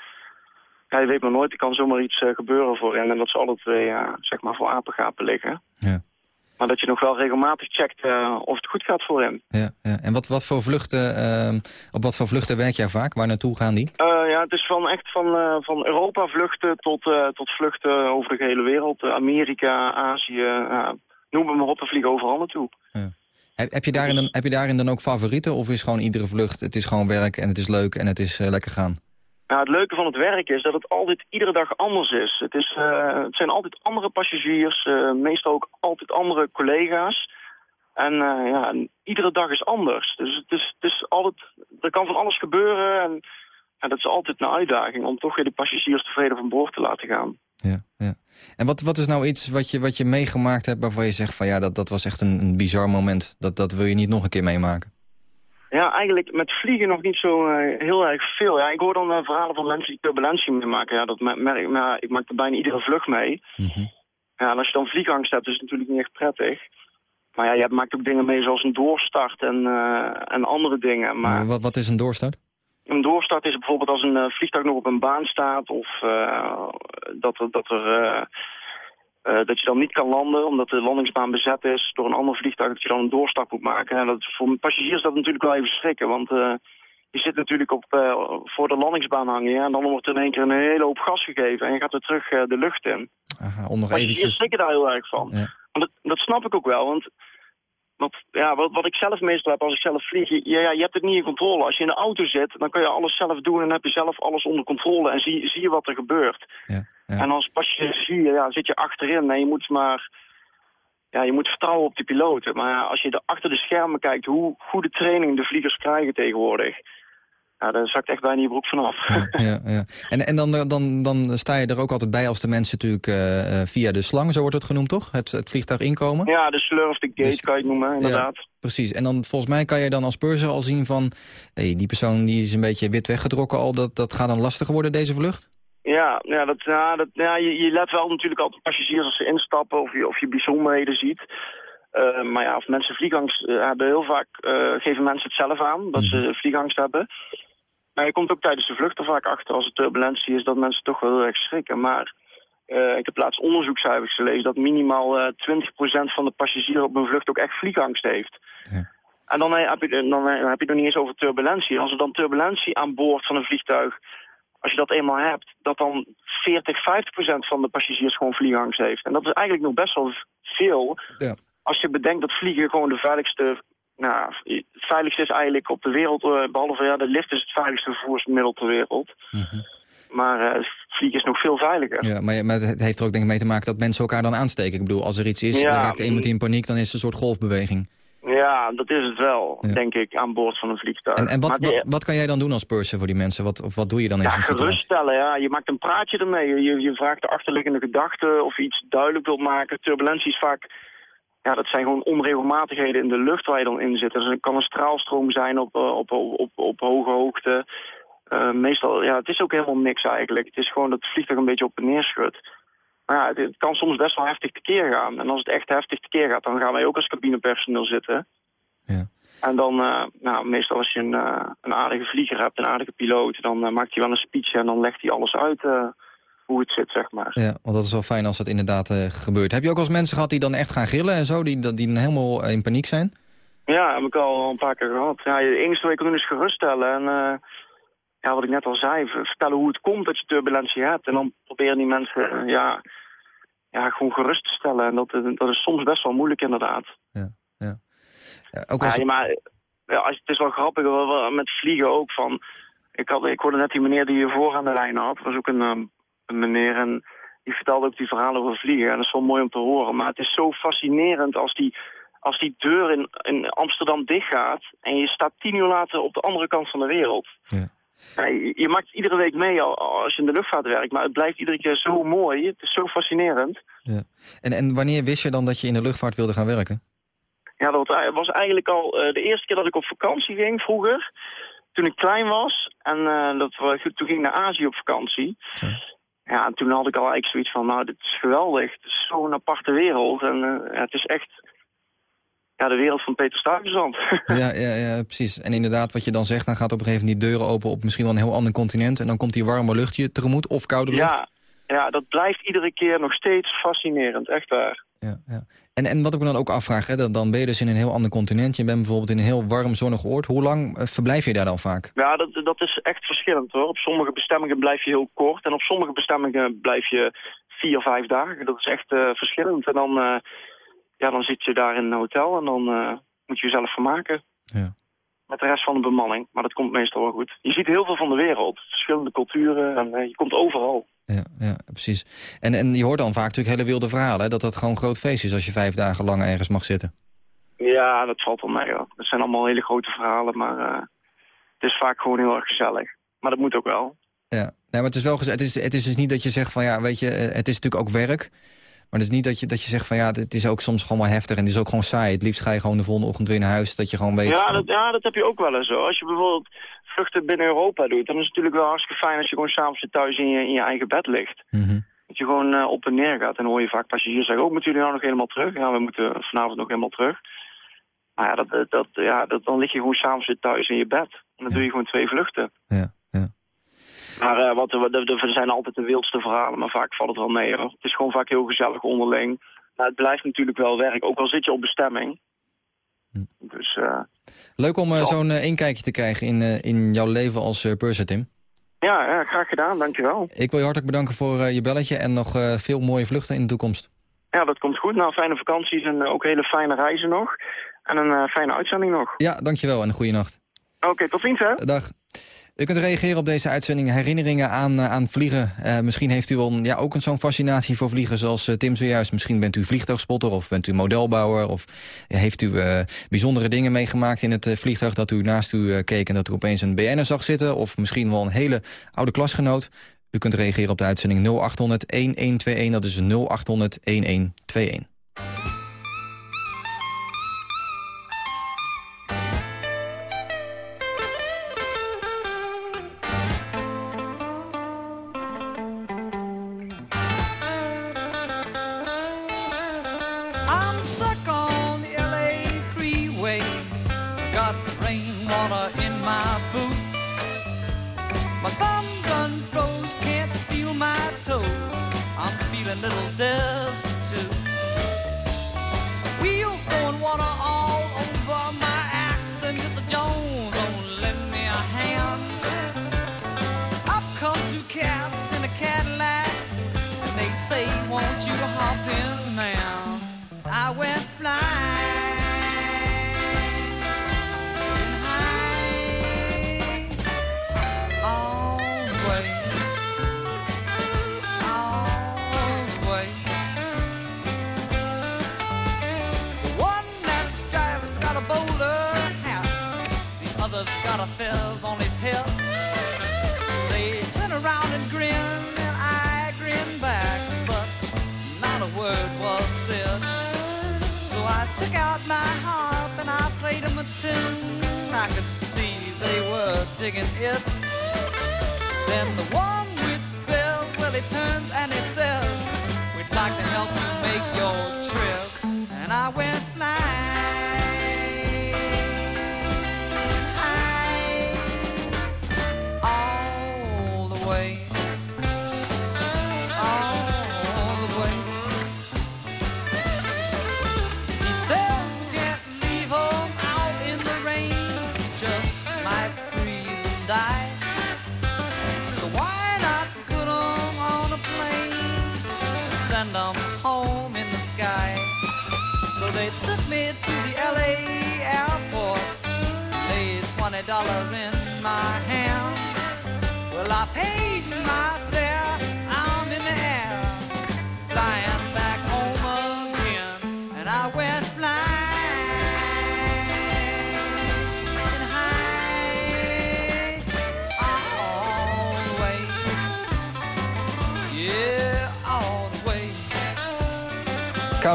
ja, je weet maar nooit, er kan zomaar iets gebeuren voor hen. En dat ze alle twee, zeg maar, voor apengapen liggen. Ja. Maar dat je nog wel regelmatig checkt of het goed gaat voor hem. Ja, ja. En wat, wat voor vluchten, ehm, op wat voor vluchten werk jij vaak? Waar naartoe gaan die? ja, het is van echt van, van Europa vluchten tot, tot vluchten over de hele wereld. Amerika, Azië, noem maar op, we vliegen overal naartoe. Ja. Heb, heb, je daarin dan, heb je daarin dan ook favorieten? Of is gewoon iedere vlucht, het is gewoon werk en het is leuk en het is uh, lekker gaan? Nou, het leuke van het werk is dat het altijd iedere dag anders is. Het, is, uh, het zijn altijd andere passagiers, uh, meestal ook altijd andere collega's. En ja, iedere dag is anders. Dus het is, het altijd, er kan van alles gebeuren. En, en dat is altijd een uitdaging om toch weer de passagiers tevreden van boord te laten gaan ja, ja. En wat, wat is nou iets wat je, wat je meegemaakt hebt waarvan je zegt van ja, dat, dat was echt een, een bizar moment. Dat, dat wil je niet nog een keer meemaken? Ja, eigenlijk met vliegen nog niet zo uh, heel erg veel. Ja, ik hoor dan uh, verhalen van mensen die turbulentie meemaken. Ja, dat merk maar ik maak er bijna iedere vlucht mee. Mm -hmm. Ja, en als je dan vliegangst hebt, is het natuurlijk niet echt prettig. Maar ja, je maakt ook dingen mee zoals een doorstart en, uh, en andere dingen. Maar... wat, wat is een doorstart? Een doorstart is bijvoorbeeld als een vliegtuig nog op een baan staat... of dat er... Dat, er uh, dat je dan niet kan landen omdat de landingsbaan bezet is door een ander vliegtuig, dat je dan een doorstart moet maken. En dat, voor passagiers is dat natuurlijk wel even schrikken, want je zit natuurlijk op, voor de landingsbaan hangen en dan wordt er in één keer een hele hoop gas gegeven en je gaat weer terug de lucht in. Aha, om nog Passagiers schrikken daar heel erg van. Ja. Dat, dat snap ik ook wel, want want ja, wat, wat ik zelf meestal heb als ik zelf vlieg, je, ja, je hebt het niet in controle. Als je in de auto zit, dan kun je alles zelf doen en heb je zelf alles onder controle en zie, zie je wat er gebeurt. Ja, ja. En als passagier ja, zit je achterin en je moet maar ja, je moet vertrouwen op de piloten. Maar als je er achter de schermen kijkt hoe goede training de vliegers krijgen tegenwoordig... Ja, daar zakt echt bijna je broek vanaf. Ja, [laughs] ja, ja. En, en dan, dan, dan sta je er ook altijd bij als de mensen natuurlijk uh, via de slang, zo wordt het genoemd toch? Het, het vliegtuig inkomen? Ja, de slur of de gate dus, kan je het noemen, inderdaad. Ja, precies, en dan volgens mij kan je dan als purser al zien van... Hey, die persoon die is een beetje wit weggedrokken al, dat, dat gaat dan lastiger worden deze vlucht? Ja, ja, dat, ja, dat, ja je, je let wel natuurlijk altijd passagiers als ze instappen of je, of je bijzonderheden ziet... Uh, maar ja, als mensen vliegangst uh, hebben, heel vaak uh, geven mensen het zelf aan dat ze vliegangst hebben. Maar je komt ook tijdens de vlucht er vaak achter als er turbulentie is dat mensen toch wel heel erg schrikken. Maar ik heb laatst onderzoekscijfers gelezen dat minimaal uh, 20% van de passagiers op een vlucht ook echt vliegangst heeft. Ja. En dan heb, je, dan heb je het nog niet eens over turbulentie. Als er dan turbulentie aan boord van een vliegtuig, als je dat eenmaal hebt, dat dan 40, 50% van de passagiers gewoon vliegangst heeft. En dat is eigenlijk nog best wel veel. Ja. Als je bedenkt dat vliegen gewoon de veiligste nou, het veiligste is eigenlijk op de wereld, uh, behalve ja, de lift is het veiligste vervoersmiddel ter wereld. Mm -hmm. Maar uh, vliegen is nog veel veiliger. Ja, maar, maar het heeft er ook denk ik mee te maken dat mensen elkaar dan aansteken. Ik bedoel, als er iets is, ja, dan raakt iemand in paniek, dan is het een soort golfbeweging. Ja, dat is het wel, ja. denk ik, aan boord van een vliegtuig. En, en wat, die, wat, wat, kan jij dan doen als purser voor die mensen? Wat, of wat doe je dan in ja, geruststellen, ja. Je maakt een praatje ermee. Je, je vraagt de achterliggende gedachten of je iets duidelijk wilt maken. Turbulentie is vaak ja, dat zijn gewoon onregelmatigheden in de lucht waar je dan in zit. Dus het kan een straalstroom zijn op, op, op, op, op hoge hoogte. Uh, meestal, ja, het is ook helemaal niks eigenlijk. Het is gewoon dat het vliegtuig een beetje op en neer schudt. Maar ja, het, kan soms best wel heftig tekeer gaan. En als het echt heftig tekeer gaat, dan gaan wij ook als cabinepersoneel zitten. Ja. En dan, uh, nou, meestal als je een, uh, een aardige vlieger hebt, een aardige piloot... dan maakt hij wel een speech en dan legt hij alles uit hoe het zit, zeg maar. Ja, want dat is wel fijn als dat inderdaad gebeurt. Heb je ook als mensen gehad die dan echt gaan gillen en zo, die, die dan helemaal in paniek zijn? Ja, heb ik al een paar keer gehad. Ja, het enige wat je kan doen is geruststellen. En ja, wat ik net al zei, vertellen hoe het komt dat je turbulentie hebt. En dan proberen die mensen ja, ja, gewoon gerust te stellen. En dat, dat is soms best wel moeilijk inderdaad. Ja, ja. ja ook als... ja, maar ja, het is wel grappig met vliegen ook. Van, ik, had, ik hoorde net die meneer die je voor aan de lijn had. was ook een een meneer en die vertelde ook die verhalen over vliegen. En dat is wel mooi om te horen. Maar het is zo fascinerend als die, als die deur in, in Amsterdam dichtgaat... en je staat tien uur later op de andere kant van de wereld. Ja. Je, maakt iedere week mee als je in de luchtvaart werkt, maar het blijft iedere keer zo mooi. Het is zo fascinerend. Ja. En, en wanneer wist je dan dat je in de luchtvaart wilde gaan werken? Ja, dat was eigenlijk al uh, de eerste keer dat ik op vakantie ging vroeger. Toen ik klein was. En uh, dat, toen ging ik naar Azië op vakantie. Ja. Ja, en toen had ik al eigenlijk zoiets van, nou, dit is geweldig. Het is zo'n aparte wereld. En uh, ja, het is echt... ja, de wereld van Peter Stuyvesant. [laughs] ja, ja, ja, precies. En inderdaad, wat je dan zegt, dan gaat op een gegeven moment die deuren open op misschien wel een heel ander continent. En dan komt die warme lucht je tegemoet of koude lucht. Ja, ja, dat blijft iedere keer nog steeds fascinerend, echt waar. Ja, ja. En, en wat ik me dan ook afvraag, hè, dan, ben je dus in een heel ander continent. Je bent bijvoorbeeld in een heel warm, zonnig oord. Hoe lang eh, verblijf je daar dan vaak? Ja, dat, dat is echt verschillend hoor. Op sommige bestemmingen blijf je heel kort. En op sommige bestemmingen blijf je vier, vijf dagen. Dat is echt uh, verschillend. En dan, uh, ja, dan zit je daar in een hotel en dan moet je jezelf vermaken. Ja. Met de rest van de bemanning. Maar dat komt meestal wel goed. Je ziet heel veel van de wereld. Verschillende culturen en je komt overal ja, ja precies. En, en je hoort dan vaak natuurlijk hele wilde verhalen... Hè? dat dat gewoon een groot feest is als je vijf dagen lang ergens mag zitten. Ja, dat valt wel mee. Hoor. Dat zijn allemaal hele grote verhalen, maar uh, het is vaak gewoon heel erg gezellig. Maar dat moet ook wel. Ja, nee, maar het is wel het is, het is dus niet dat je zegt van ja, weet je, eh, het is natuurlijk ook werk. Maar het is niet dat je, dat je zegt van ja, het is ook soms gewoon wel heftig en het is ook gewoon saai. Het liefst ga je gewoon de volgende ochtend weer naar huis, dat je gewoon weet... Ja, dat, ja, dat heb je ook wel eens zo. Als je bijvoorbeeld vluchten binnen Europa doet... dan is het natuurlijk wel hartstikke fijn als je gewoon s'avonds thuis in je, in je eigen bed ligt. Mhm. Dat je gewoon uh, op en neer gaat. En dan hoor je vaak passagiers zeggen... oh, moeten jullie nou nog helemaal terug? Ja, we moeten vanavond nog helemaal terug. Maar ja, dat, dat, ja dat, dan lig je gewoon s'avonds thuis in je bed. En dan doe je gewoon twee vluchten. Ja. Maar uh, wat, er zijn altijd de wildste verhalen, maar vaak valt het wel mee. Hoor. Het is gewoon vaak heel gezellig onderling. Maar het blijft natuurlijk wel werk, ook al zit je op bestemming. Hm. Dus, uh, Leuk om uh, zo'n inkijkje te krijgen in, in jouw leven als uh, purser, Tim. Ja, ja, graag gedaan, dankjewel. Ik wil je hartelijk bedanken voor je belletje en nog veel mooie vluchten in de toekomst. Ja, dat komt goed. Nou, fijne vakanties en ook hele fijne reizen nog. En een fijne uitzending nog. Ja, dankjewel en een goede nacht. Oké, tot ziens hè. Dag. U kunt reageren op deze uitzending. Herinneringen aan, uh, aan vliegen. Uh, misschien heeft u wel ja, ook zo'n fascinatie voor vliegen zoals uh, Tim zojuist. Misschien bent u vliegtuigspotter of bent u modelbouwer. Of heeft u bijzondere dingen meegemaakt in het vliegtuig... dat u naast u keek en dat u opeens een BN'er zag zitten. Of misschien wel een hele oude klasgenoot. U kunt reageren op de uitzending 0800-1121. Dat is 0800-1121.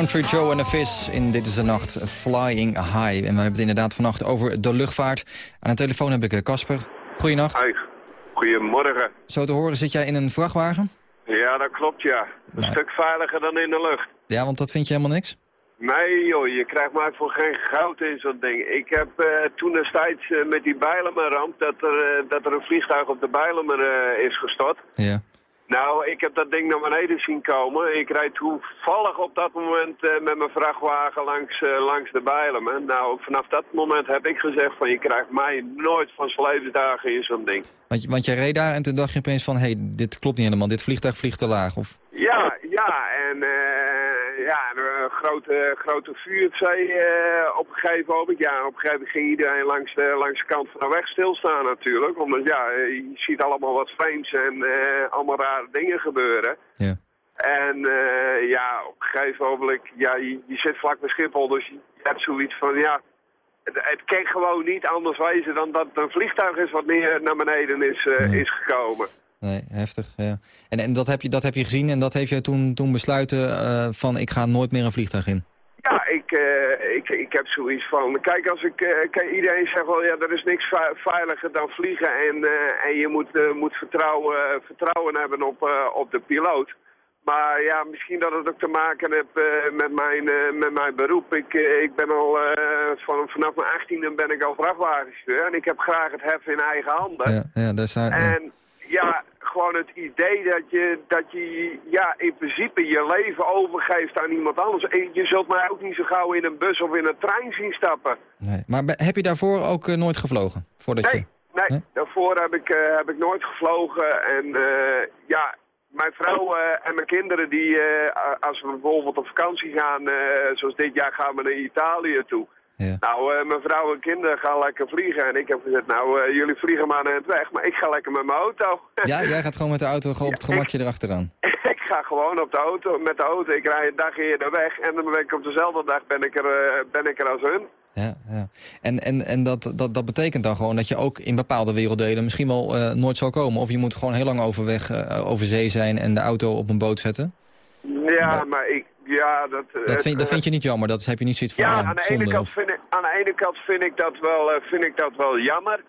Country Joe en de Vis in Dit is de Nacht Flying High. En we hebben het inderdaad vannacht over de luchtvaart. Aan de telefoon heb ik eh, Casper. Goeienacht. Hi. Goedemorgen. Zo te horen, zit jij in een vrachtwagen? Ja, dat klopt, ja. Een stuk veiliger dan in de lucht. Ja, want dat vind je helemaal niks? Nee joh, je krijgt maar voor geen goud in zo'n ding. Ik heb uh, toen destijds uh, met die Bijlemer-ramp dat, er, uh, dat er een vliegtuig op de Bijlemer is gestort. Ja. Nou, ik heb dat ding naar beneden zien komen. Ik rijd toevallig op dat moment met mijn vrachtwagen langs, langs de Bijlemer. Nou, vanaf dat moment heb ik gezegd van je krijgt mij nooit van levensdagen in zo'n ding. Want, want jij reed daar en toen dacht je opeens van, hé, hey, dit klopt niet helemaal, dit vliegtuig vliegt te laag, of... Ja, ja, en ja, een grote, grote vuurzee uh, op een gegeven moment. Ja, op een gegeven moment ging iedereen langs de, langs de kant van de weg stilstaan natuurlijk. Omdat ja, je ziet allemaal wat vreemds en allemaal rare dingen gebeuren. Ja. En uh, ja, op een gegeven moment, ja, je, je zit vlak bij Schiphol, dus je hebt zoiets van, ja, het, het kan gewoon niet anders wezen dan dat een vliegtuig is wat neer, naar beneden is, nee. is gekomen. Nee, heftig, ja. En, en dat, heb je, dat heb je gezien en dat heeft je toen, toen besluiten uh, van ik ga nooit meer een vliegtuig in? Ja, ik, uh, ik, ik heb zoiets van, kijk als ik, uh, kijk, iedereen zegt wel ja er is niks veiliger dan vliegen en, en je moet, moet vertrouwen, vertrouwen hebben op, op de piloot. Maar ja, misschien dat het ook te maken heeft met, mijn, met mijn beroep. Ik, ik ben al, van, vanaf mijn 18e ben ik al vrachtwagenchauffeur en ik heb graag het hef in eigen handen. Ja, ja, daar staat. En ja, gewoon het idee dat je, dat je ja, in principe je leven overgeeft aan iemand anders. Je zult mij ook niet zo gauw in een bus of in een trein zien stappen. Nee. Maar heb je daarvoor ook uh, nooit gevlogen? Voordat nee, je... nee, nee, daarvoor heb ik, uh, heb ik nooit gevlogen. En uh, ja, mijn vrouw en mijn kinderen, die, als we bijvoorbeeld op vakantie gaan, zoals dit jaar gaan we naar Italië toe. Ja. Nou, uh, mijn vrouw en kinderen gaan lekker vliegen. En ik heb gezegd, nou, uh, jullie vliegen maar naar het weg. Maar ik ga lekker met mijn auto. Ja, [laughs] jij gaat gewoon met de auto gewoon op het gemakje erachteraan. [laughs] ik ga gewoon op de auto, met de auto. Ik rij een dag eerder weg. En dan ben ik op dezelfde dag ben ik er, uh, ben ik er als hun. Ja, ja. En, en, en dat, dat, dat betekent dan gewoon dat je ook in bepaalde werelddelen misschien wel nooit zal komen. Of je moet gewoon heel lang overweg, over zee zijn en de auto op een boot zetten. Ja, maar, maar ik, ja, dat, dat, vind, dat vind je niet jammer, dat heb je niet zoiets van Ja, aan, aan, de ene kant vind ik, aan de ene kant vind ik dat wel, uh, vind ik dat wel jammer.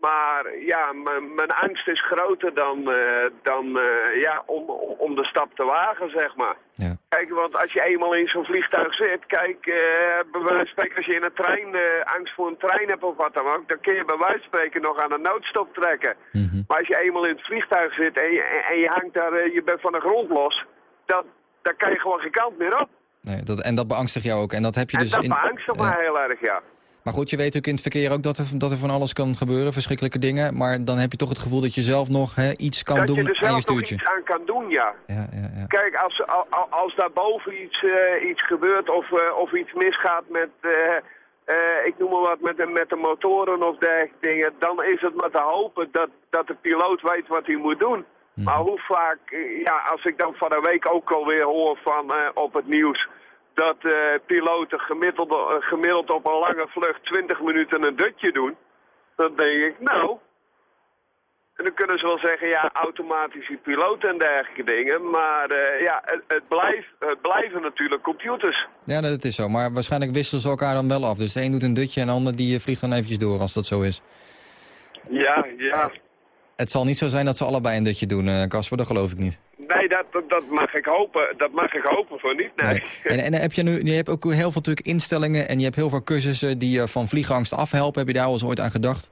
Maar ja, mijn angst is groter dan, uh, dan uh, ja, om, om de stap te wagen, zeg maar. Ja. Kijk, want als je eenmaal in zo'n vliegtuig zit, kijk, bij wijze van spreken, als je in een trein angst voor een trein hebt of wat dan ook, dan kun je bij wijze van spreken nog aan een noodstop trekken. Mm -hmm. Maar als je eenmaal in het vliegtuig zit en je, en je hangt daar, je bent van de grond los, dan, daar kan je gewoon geen kant meer op. Nee, dat, en dat beangstigt jou ook. En dat heb je en dus dat in, beangstigt mij heel erg, ja. Maar goed, je weet ook in het verkeer ook dat er, dat er van alles kan gebeuren, verschrikkelijke dingen. Maar dan heb je toch het gevoel dat je zelf nog hè, iets kan dat doen je er zelf aan je stuurtje. nog iets aan kan doen, ja. ja, ja, ja. Kijk, als, als, als daarboven iets, uh, iets gebeurt of, uh, of iets misgaat met... Uh, ik noem maar wat, met de, met de motoren of dergelijke dingen, dan is het maar te hopen dat, dat de piloot weet wat hij moet doen. Maar hoe vaak, ja, als ik dan van een week ook alweer hoor van uh, op het nieuws dat uh, piloten gemiddeld, uh, gemiddeld op een lange vlucht 20 minuten een dutje doen, dan denk ik, nou, en dan kunnen ze wel zeggen, ja, automatische piloten en dergelijke dingen, maar uh, ja, het, het, blijft, het blijven natuurlijk computers. Ja, dat is zo, maar waarschijnlijk wisselen ze elkaar dan wel af. Dus de een doet een dutje en de ander die vliegt dan eventjes door als dat zo is. Ja, ja. Het zal niet zo zijn dat ze allebei een dutje doen, Casper, dat geloof ik niet. Nee, dat, dat, dat, mag ik hopen. Dat mag ik hopen voor niet, nee. nee. En, en heb je, nu, je hebt ook heel veel natuurlijk instellingen en je hebt heel veel cursussen die je van vliegangst afhelpen. Heb je daar al eens ooit aan gedacht?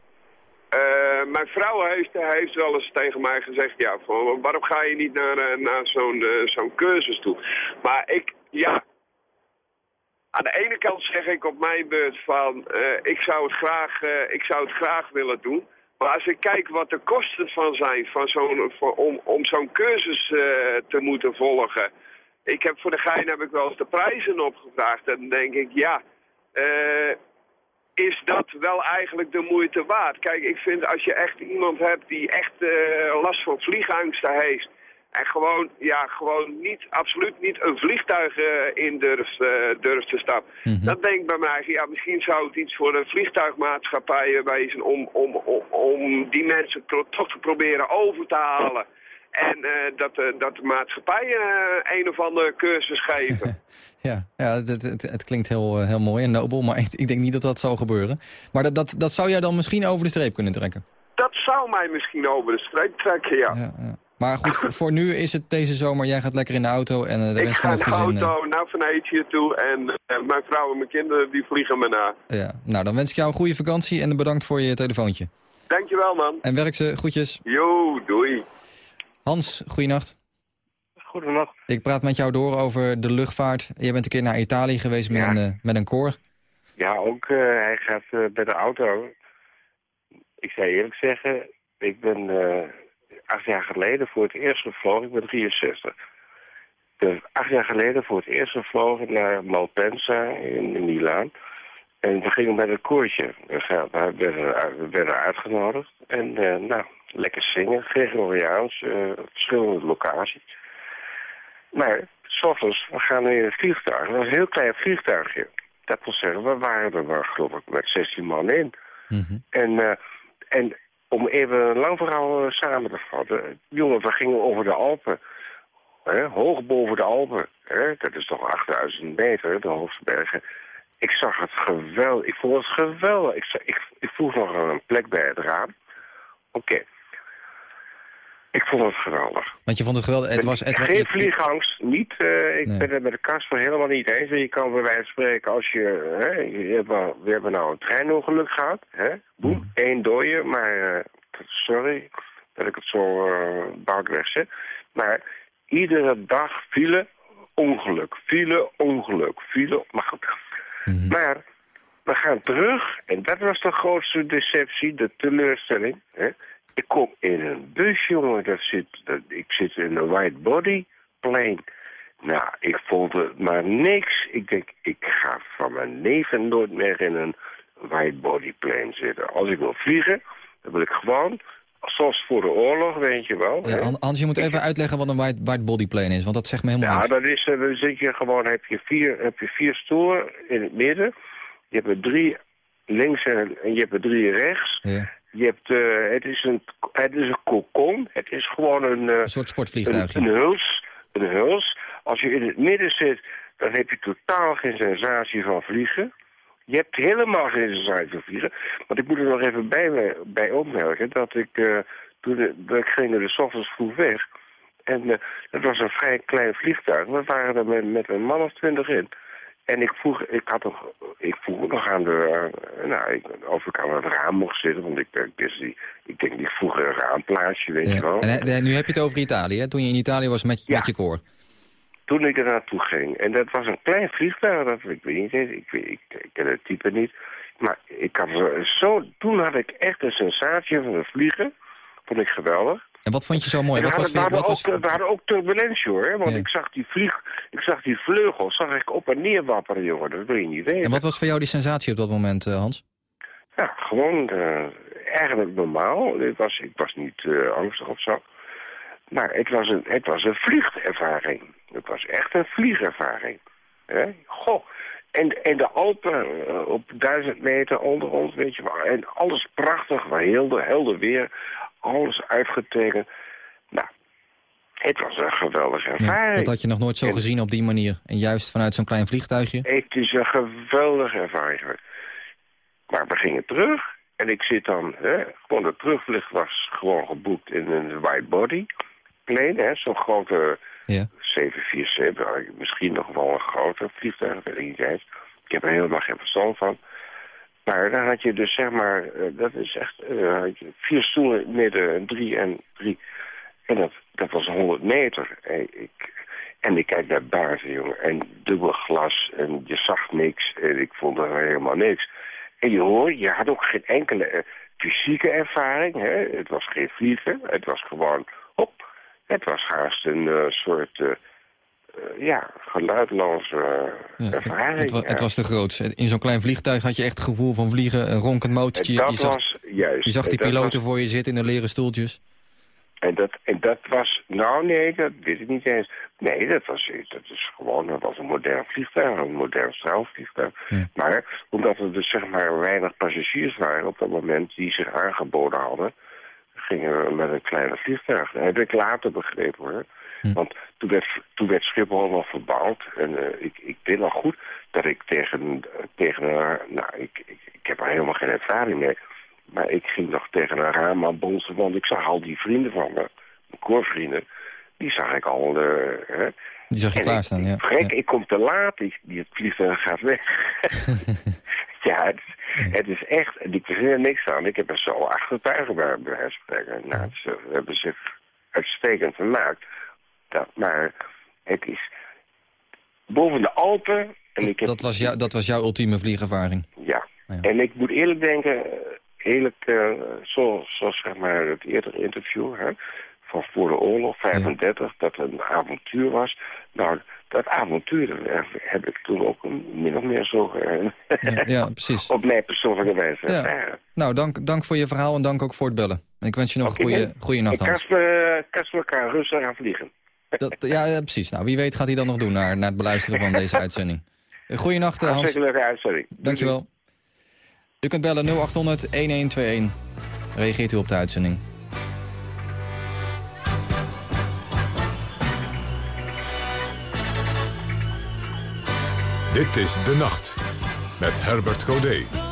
Uh, mijn vrouw heeft, heeft wel eens tegen mij gezegd, ja, van, waarom ga je niet naar, naar zo'n uh, zo'n cursus toe? Maar ik, ja, aan de ene kant zeg ik op mijn beurt van, ik, zou het graag, ik zou het graag willen doen. Maar als ik kijk wat de kosten van zijn van zo'n om, om zo'n cursus uh, te moeten volgen. Ik heb voor de gein heb ik wel eens de prijzen opgevraagd. En dan denk ik, ja, uh, is dat wel eigenlijk de moeite waard? Kijk, ik vind als je echt iemand hebt die echt uh, last van vliegangsten heeft... En gewoon, ja, gewoon niet, absoluut niet een vliegtuig uh, in durft, uh, durft te stappen. Mhm. Mm -hmm. Dat denk ik bij mij, ja, misschien zou het iets voor de vliegtuigmaatschappijen wezen om, om, om, om die mensen toch te proberen over te halen. En uh, dat, dat de maatschappijen een of andere cursus geven. [laughs] ja, ja het, het, het, klinkt heel, heel mooi en nobel, maar [laughs] ik, ik denk niet dat dat zal gebeuren. Maar dat, dat, dat zou jij dan misschien over de streep kunnen trekken? Dat zou mij misschien over de streep trekken, ja. ja, ja. Maar goed, voor, voor nu is het deze zomer, jij gaat lekker in de auto en eh, de Ik rest ga van in het de gezin... eh, auto naar Venetië toe en eh, mijn vrouw en mijn kinderen die vliegen me na. ja. Nou, dan wens ik jou een goede vakantie en bedankt voor je telefoontje. Dankjewel man. En werk ze, groetjes. Jo, doei. Hans, goeienacht. Goedenacht. Ik praat met jou door over de luchtvaart. Je bent een keer naar Italië geweest met, Ja. een, eh, met een koor. Ja, ook eh, hij gaat eh, bij de auto. Ik zou eerlijk zeggen, ik ben eh, acht jaar geleden voor het eerst gevlogen. Ik ben 63. Dus acht jaar geleden voor het eerst gevlogen naar Malpensa in, in Milaan. En we gingen met een koortje. We, werden, we werden uitgenodigd. En eh, nou, lekker zingen, Gregoriaans, eh, verschillende locaties. Maar, s ochtends, we gaan in een vliegtuig. Dat was een heel klein vliegtuigje. Dat wil zeggen, we waren er maar, geloof ik, met 16 man in. En, eh, en om even een lang verhaal eh, samen te vatten. Jongen, we gingen over de Alpen. Hè, hoog boven de Alpen. Hè, dat is toch 8000 meter, de hoogste bergen. Ik zag het geweldig. Ik vond het geweldig. Ik, ik, ik vroeg nog een plek bij het raam. Oké. Ik vond het geweldig. Want je vond het geweldig. Het was, het, Geen vliegangst, niet. eh, ik Nee. ben het met de Casper helemaal niet eens. En je kan bij wijze van spreken, als je... Hè, je hebt wel- we hebben nou een treinongeluk gehad. Hè? Boem, Mhm. één dode. Maar, eh, sorry dat ik het zo uh, bout wegzet. Maar iedere dag file, ongeluk. File, ongeluk. File, maar goed. Mhm. Maar we gaan terug. En dat was de grootste deceptie, de teleurstelling. Hè? Ik kom in een bus, jongen. Dat zit, dat, ik zit in een white body plane. Nou, ik vond het maar niks. Ik denk, ik ga van mijn leven nooit meer in een white body plane zitten. Als ik wil vliegen, dan wil ik gewoon, zoals voor de oorlog, weet je wel. ja, Hans, je moet even uitleggen wat een white, white body plane is. Want dat zegt me helemaal Ja, niks. dat is, eh, dan zit je gewoon, heb je vier, heb je vier stoelen in het midden. Je hebt er drie links en, en je hebt er drie rechts. Ja. Je hebt, eh, het, is een, het is een kokon. Het is gewoon een... eh, Een soort sportvliegtuigje. Een, een huls. Een huls. Als je in het midden zit, dan heb je totaal geen sensatie van vliegen. Je hebt helemaal geen sensatie van vliegen. Want ik moet er nog even bij, bij opmerken dat ik... eh, toen de- we gingen de 's ochtends vroeg weg. En het was een vrij klein vliegtuig. We waren er met, met een man of twintig in. En ik vroeg, ik had nog, ik vroeg me nog aan de, eh, nou, ik, of ik aan het raam mocht zitten, want ik, ik, wist die, ik denk die een raamplaatsje, weet je wel. En, eh, nu heb je het over Italië, hè? Toen je in Italië was met, met je koor. Toen ik er naartoe ging. En dat was een klein vliegtuig, dat, ik weet niet, ik, weet- ik, ik ken het type niet. Maar ik had zo- zo, toen had ik echt een sensatie van het vliegen. Vond ik geweldig. En wat vond je zo mooi? Wat was, hadden, we, wat hadden was, ook, we hadden ook turbulentie hoor. Want Ja. ik zag die vlieg, ik zag die vleugels, zag ik op en neer wapperen, jongen. Dat wil je niet weten. en wat was voor jou die sensatie op dat moment, eh, Hans? Ja, gewoon eh, eigenlijk normaal. Ik was, ik was niet eh, angstig of zo. Maar het was een, het was een vliegervaring. Het was echt een vliegervaring. Hè? Goh. En, en de Alpen op duizend meter onder ons, weet je wel. En alles prachtig, waar helder, helder weer. Alles uitgetekend. Nou, het was een geweldige ervaring. Dat had je nog nooit zo gezien op die manier. En juist vanuit zo'n klein vliegtuigje. Het is een geweldige ervaring. Maar we gingen terug. En ik zit dan, hè, gewoon de terugvlucht was gewoon geboekt in een white body plane. hè, Zo'n grote Ja. 747, eh, misschien nog wel een groter vliegtuig, weet ik niet eens. Ik heb er helemaal geen verstand van. Maar dan had je dus zeg maar, eh, dat is echt, eh, had je vier stoelen midden, drie en drie. En dat, dat was 100 meter. En ik, en ik kijk naar buiten, jongen. En dubbel glas. En je zag niks. En ik vond er helemaal niks. En je hoort, je had ook geen enkele eh, fysieke ervaring. Hè? Het was geen vliegen. Het was gewoon, hop. Het was haast een soort, ja, geluidloze eh, ervaring. Het, ja. het was te groot. In zo'n klein vliegtuig had je echt het gevoel van vliegen, een ronkend motortje. En dat je, zag, was, juist. je zag die piloten was- voor je zitten in de leren stoeltjes. En dat, en dat was, nou nee, dat weet ik niet eens. Nee, dat was, dat is gewoon, dat was een modern vliegtuig, een modern straalvliegtuig. Maar omdat er dus zeg maar weinig passagiers waren op dat moment die zich aangeboden hadden, gingen we met een kleine vliegtuig. Dat heb ik later begrepen hoor. Want toen werd, toen werd Schiphol nog verbouwd. En eh, ik, ik weet nog goed dat ik tegen, tegen een... Nou, ik, ik, ik heb er helemaal geen ervaring mee. Maar ik ging nog tegen een raam aan bonzen, want ik zag al die vrienden van me. koorvrienden, die zag ik al... hè. Die zag je klaarstaan, ik, ja. Gek, ik kom te laat, die, die het vliegtuig gaat weg. [laughs] ja, het, is- het is echt, en die er niks aan. Ik heb er zo achter tuigen bij, bij spreken. Nou, ze hebben zich uitstekend vermaakt. Dat, maar het is boven de Alpen... En ik heb, Dat was, jou, dat was jouw ultieme vliegervaring. ja. En ik moet eerlijk denken, eerlijk, eh, zoals, zoals zeg maar het eerdere interview hè, van voor de oorlog, 35, dat het een avontuur was. Nou, dat avontuur heb ik toen ook min of meer zo eh, Ja, ja, precies. [laughs] op mijn persoonlijke wijze Ja. Nou, dank, dank voor je verhaal en dank ook voor het bellen. En ik wens je nog een goede, goede nacht, Ik kast me elkaar rustig aan vliegen. Dat, ja, ja, precies. Nou, wie weet gaat hij dan nog doen naar, naar het beluisteren van deze uitzending. Goeienacht, eh, Hans. Hartstikke leuke uitzending. Dankjewel. U kunt bellen 0800 1121. Reageert u op de uitzending. Dit is De Nacht met Herbert Codé.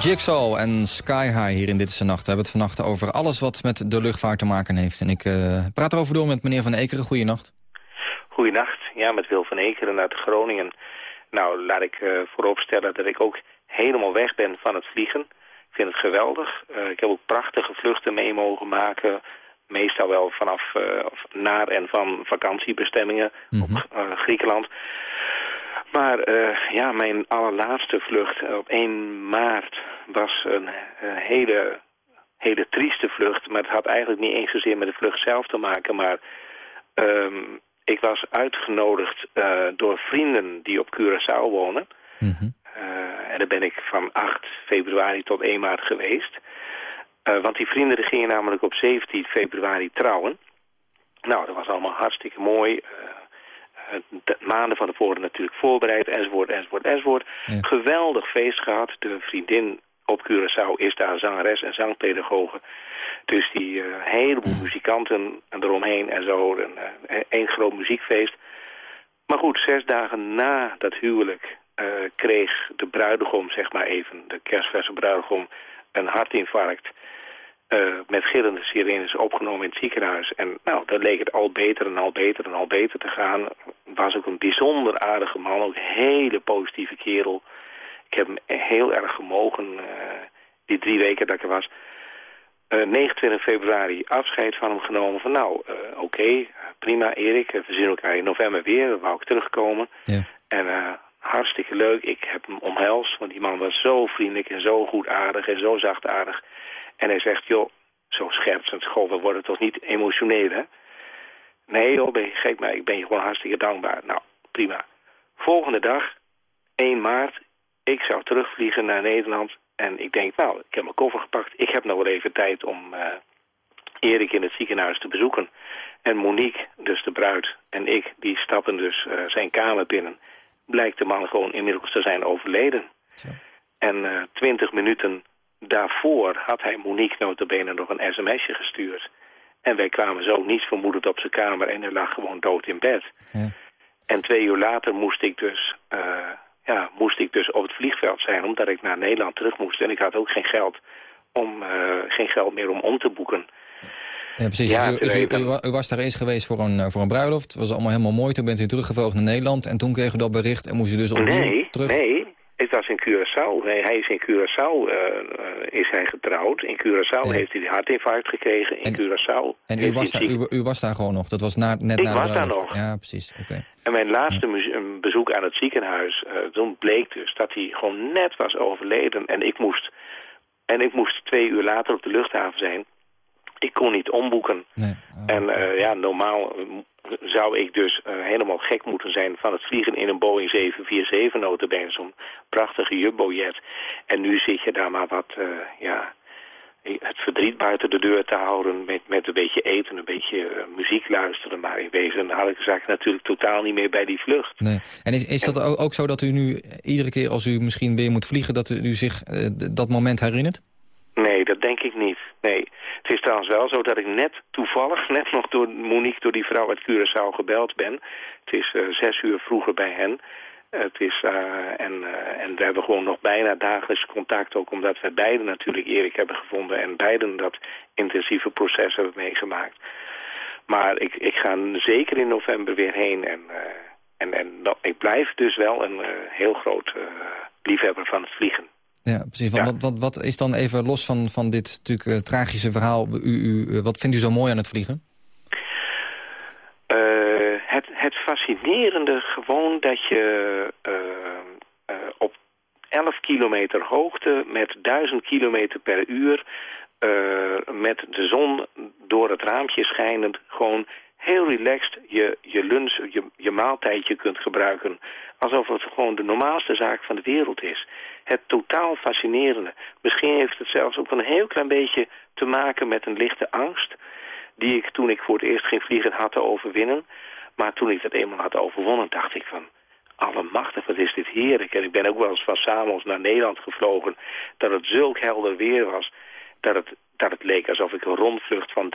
Jigsaw en Sky High hier in Dit is de Nacht. We hebben het vannacht over alles wat met de luchtvaart te maken heeft. En ik eh, praat erover door met meneer Van Ekeren. Goeienacht. Goedenacht, ja, met Wil van Ekeren uit Groningen. Nou, laat ik eh vooropstellen dat ik ook helemaal weg ben van het vliegen. Ik vind het geweldig. Eh, ik heb ook prachtige vluchten mee mogen maken. Meestal wel vanaf naar en van vakantiebestemmingen op eh, Griekenland. Maar ja, mijn allerlaatste vlucht op 1 maart was een eh, hele, hele trieste vlucht. Maar het had eigenlijk niet eens zozeer met de vlucht zelf te maken. Maar ehm, ik was uitgenodigd eh, door vrienden die op Curaçao wonen. Eh, en daar ben ik van 8 februari tot 1 maart geweest. Want die vrienden die gingen namelijk op 17 februari trouwen. Nou, dat was allemaal hartstikke mooi. De maanden van tevoren natuurlijk voorbereid, enzovoort, enzovoort, enzovoort. Geweldig feest gehad. De vriendin op Curaçao is daar zangeres en zangpedagoge. Dus die eh, heleboel muzikanten eromheen en zo. Een, eh, één groot muziekfeest. Maar goed, zes dagen na dat huwelijk eh, kreeg de bruidegom, zeg maar even, de kerstverse bruidegom, een hartinfarct. eh, met gillende sirenes opgenomen in het ziekenhuis. En nou, dan leek het al beter en al beter en al beter te gaan. was ook een bijzonder aardige man, ook een hele positieve kerel. Ik heb hem heel erg gemogen, uh, die drie weken dat ik er was. Uh, 29 februari afscheid van hem genomen. Van nou, uh, oké, prima Erik, we zien elkaar in november weer. Dan wou ik terugkomen. Ja. En hartstikke leuk. Ik heb hem omhelst, want die man was zo vriendelijk en zo goedaardig en zo zachtaardig. En hij zegt, joh, zo schertsend, goh, we worden toch niet emotioneel, hè? Nee joh, gek, maar ik ben je gewoon hartstikke dankbaar. Nou, prima. Volgende dag, 1 maart, ik zou terugvliegen naar Nederland. En ik denk, nou, ik heb mijn koffer gepakt. Ik heb nog wel even tijd om uh, Erik in het ziekenhuis te bezoeken. En Monique, dus de bruid, en ik, die stappen dus uh, zijn kamer binnen. Blijkt de man gewoon inmiddels te zijn overleden. Zo. En twintig uh, minuten daarvoor had hij Monique notabene nog een sms'je gestuurd. En wij kwamen zo niets vermoedend op zijn kamer en hij lag gewoon dood in bed. Ja. En twee uur later moest ik dus uh, ja, moest ik dus op het vliegveld zijn... omdat ik naar Nederland terug moest. En ik had ook geen geld, om, uh, geen geld meer om om te boeken. Ja, precies. Ja, dus u, u, u, u, was daar eens geweest voor een, voor een bruiloft. Het was allemaal helemaal mooi. Toen bent u teruggevlogen naar Nederland. En toen kreeg u dat bericht en moest u dus opnieuw nee, terug... Nee, het was in Curaçao. Nee, hij is in Curaçao uh, is hij getrouwd. In Curaçao ja. heeft hij een hartinfarct gekregen. In en, Curaçao. En u was, daar, u, u, was daar gewoon nog? Dat was na, net ik na was de daar nog. Ja, precies. Okay. En mijn laatste ja. bezoek aan het ziekenhuis, uh, toen bleek dus dat hij gewoon net was overleden. En ik moest, en ik moest twee uur later op de luchthaven zijn. Ik kon niet omboeken. Nee. Oh, en uh, ja, normaal zou ik dus uh, helemaal gek moeten zijn van het vliegen in een Boeing 747 notabene, zo'n prachtige jumbojet. En nu zit je daar maar wat, uh, ja, het verdriet buiten de deur te houden met, met een beetje eten, een beetje uh, muziek luisteren. Maar in wezen had ik de zaak natuurlijk totaal niet meer bij die vlucht. Nee. En is, is dat ook, ook zo dat u nu iedere keer als u misschien weer moet vliegen, dat u zich dat moment herinnert? Nee, dat denk ik niet. Nee. Het is trouwens wel zo dat ik net toevallig, [laughs] net nog door Monique, door die vrouw uit Curaçao gebeld ben. Het is uh, zes uur vroeger bij hen. Het is, uh, en, en we hebben gewoon nog bijna dagelijks contact, ook omdat we beiden natuurlijk Erik hebben gevonden en beiden dat intensieve proces hebben meegemaakt. Maar ik, ik ga zeker in november weer heen en, en, en ik blijf dus wel een heel groot liefhebber van het vliegen. Ja, precies. Ja. Wat, wat, wat is dan even los van, van dit natuurlijk uh, tragische verhaal... U, u, wat vindt u zo mooi aan het vliegen? Uh, het, het fascinerende gewoon dat je uh, op 11 kilometer hoogte... met 1000 kilometer per uur... met de zon door het raampje schijnend... gewoon heel relaxed je, je lunch, je, je maaltijdje kunt gebruiken. Alsof het gewoon de normaalste zaak van de wereld is. Het totaal fascinerende. Misschien heeft het zelfs ook een heel klein beetje te maken met een lichte angst... die ik toen ik voor het eerst ging vliegen had te overwinnen. Maar toen ik dat eenmaal had overwonnen, dacht ik van... Allemachtig, wat is dit heerlijk. En ik ben ook wel eens van s'avonds naar Nederland gevlogen... dat het zulk helder weer was... dat het dat het leek alsof ik een rondvlucht van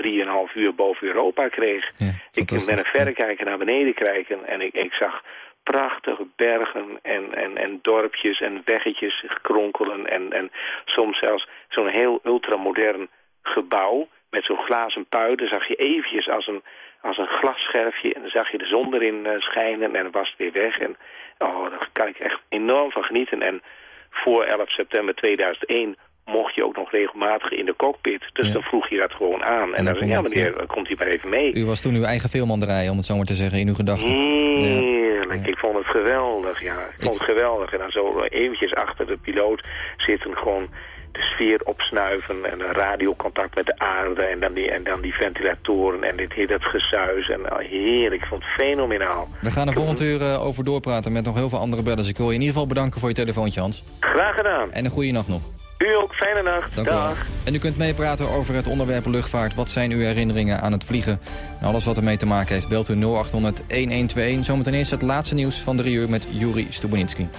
3,5 uur boven Europa kreeg. Ja, ik ben een verrekijker naar beneden kijken en ik, ik zag prachtige bergen en, en, en dorpjes en weggetjes kronkelen. En, en soms zelfs zo'n heel ultramodern gebouw met zo'n glazen puiden zag je eventjes als een, als een glasscherfje en dan zag je de zon erin uh, schijnen en dan was het weer weg. En oh, daar kan ik echt enorm van genieten. En voor 11 september 2001 mocht je ook nog regelmatig in de cockpit. Dus ja. dan vroeg je dat gewoon aan. En, en dan zei ja meneer, ja. komt u maar even mee. U was toen uw eigen filmmanderij, om het zo maar te zeggen, in uw gedachten. Heerlijk, ja. ik vond het geweldig, ja. Ik vond het geweldig. En dan zo eventjes achter de piloot zitten gewoon de sfeer opsnuiven en een radiocontact met de aarde en dan die, en dan die ventilatoren en dit, dat gesuis. En oh, heerlijk, ik vond het fenomenaal. We gaan er volgend uur uh, over doorpraten met nog heel veel andere bellers. Ik wil je in ieder geval bedanken voor je telefoontje, Hans. Graag gedaan. En een goede nacht nog. U ook, fijne nacht. Dank Dag. En u kunt meepraten over het onderwerp luchtvaart. Wat zijn uw herinneringen aan het vliegen? En alles wat ermee te maken heeft, belt u 0800 1121. Zometeen eerst het laatste nieuws van 3 uur met Juri Stubenitski.